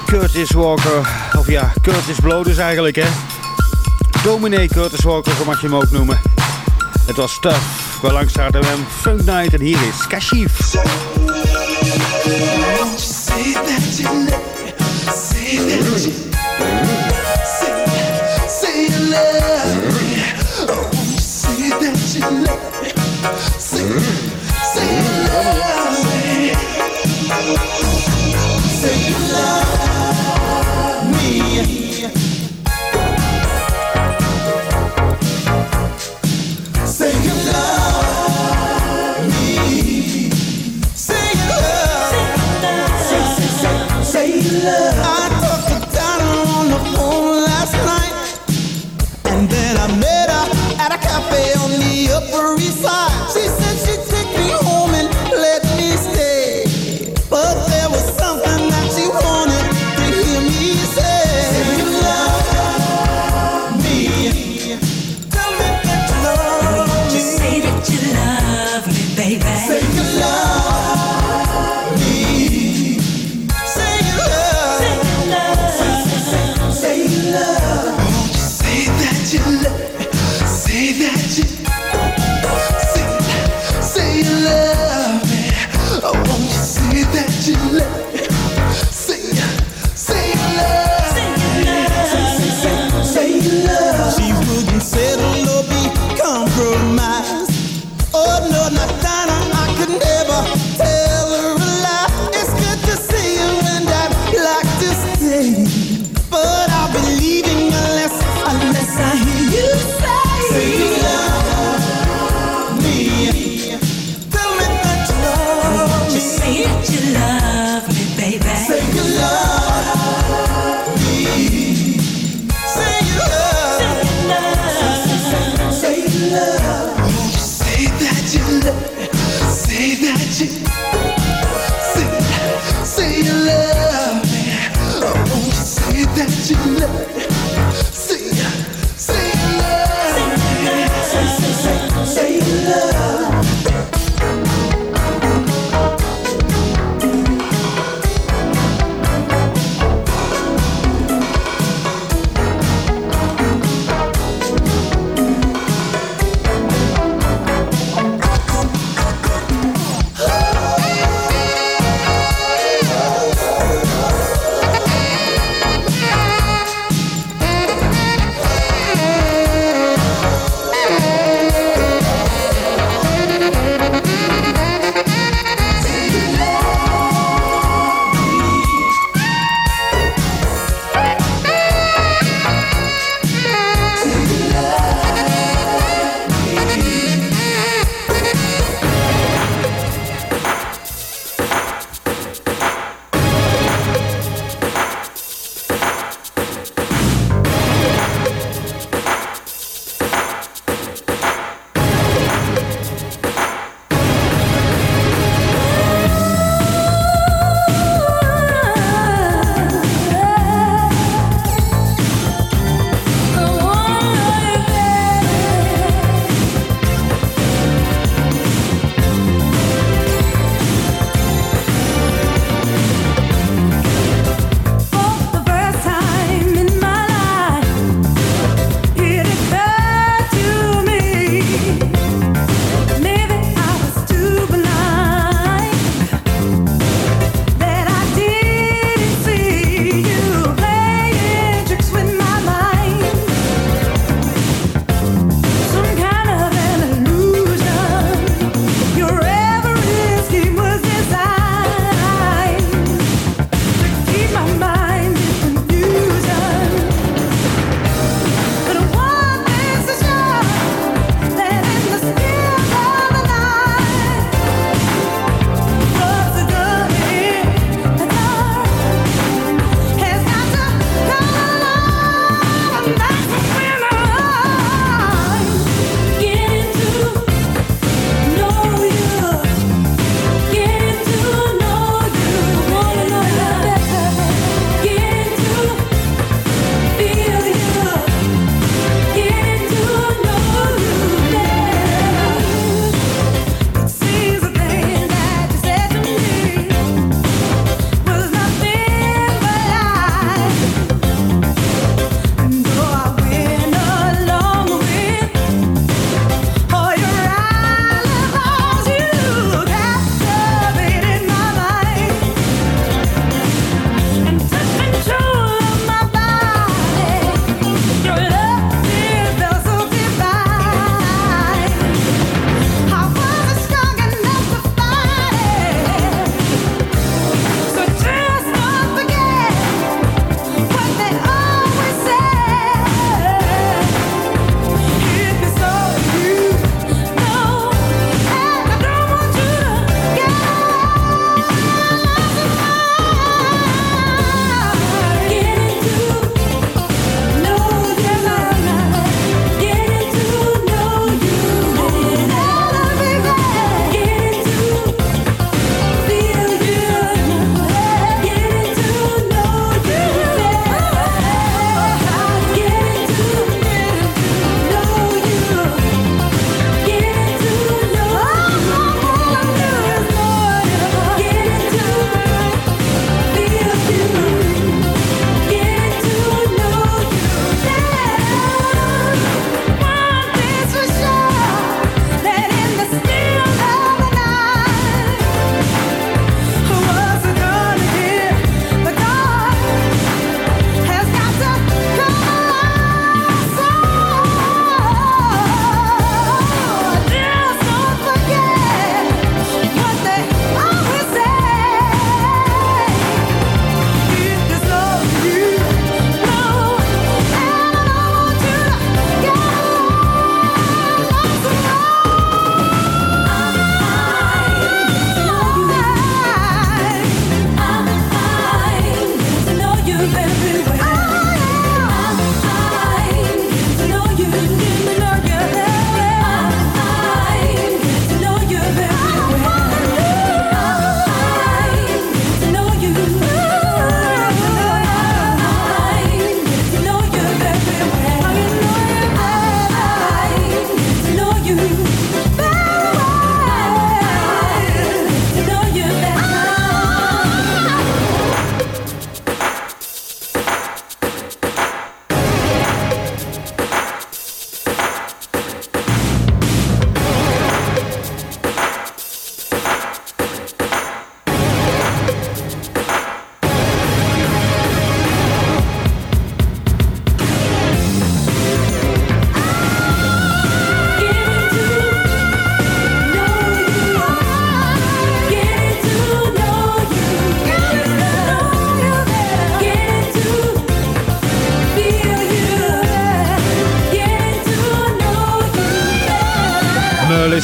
Curtis Walker. Of ja, Curtis Blow dus eigenlijk, hè. Dominee Curtis Walker, zo mag je hem ook noemen. Het was tough. Bij langs hadden we hem Funk Night en hier is Kashif.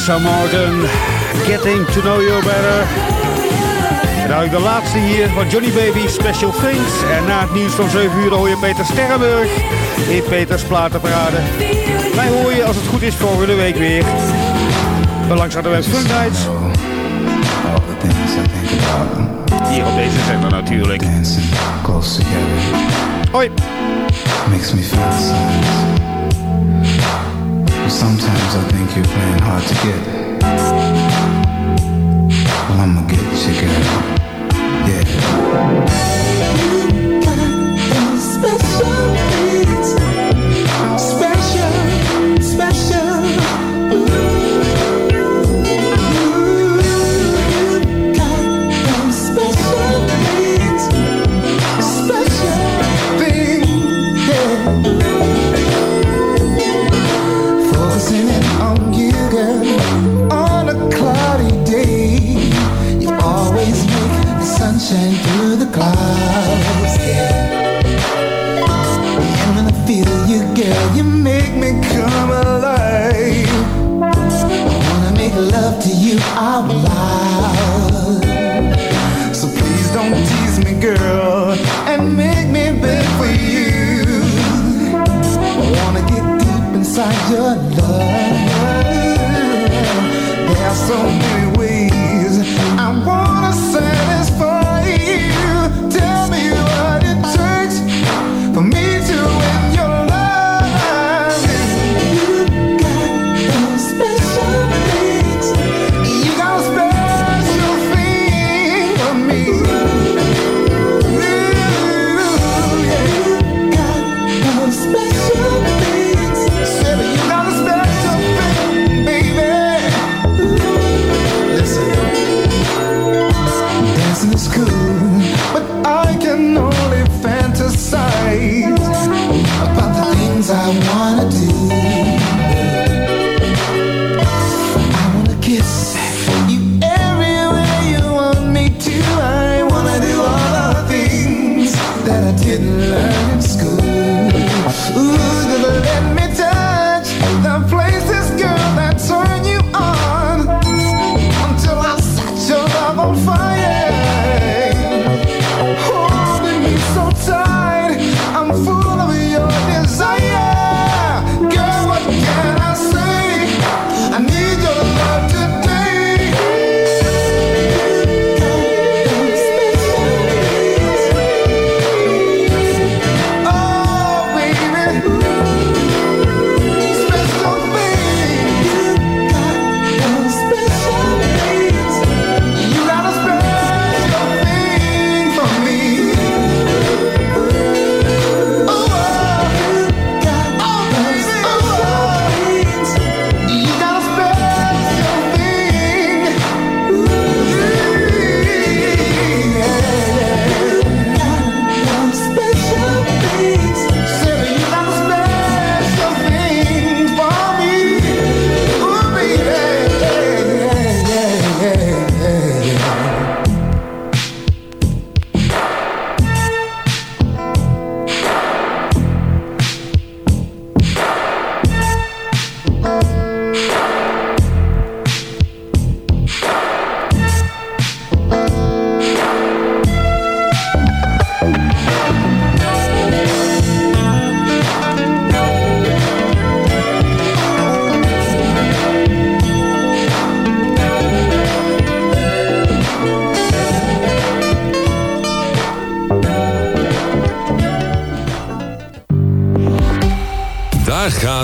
Vanessa Getting to Know You Better. En dan de laatste hier van Johnny Baby, Special Things. En na het nieuws van 7 uur hoor je Peter Sterrenburg in Peters Platenparade. Wij hoor je als het goed is volgende week weer. Belangzaam de web Hier op deze zender natuurlijk. Hoi. Makes me feel Sometimes I think you're playing hard to get.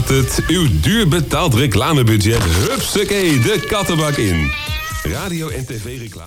het. Uw duur betaald reclamebudget. Hupsakee, de kattenbak in. Radio en tv reclame.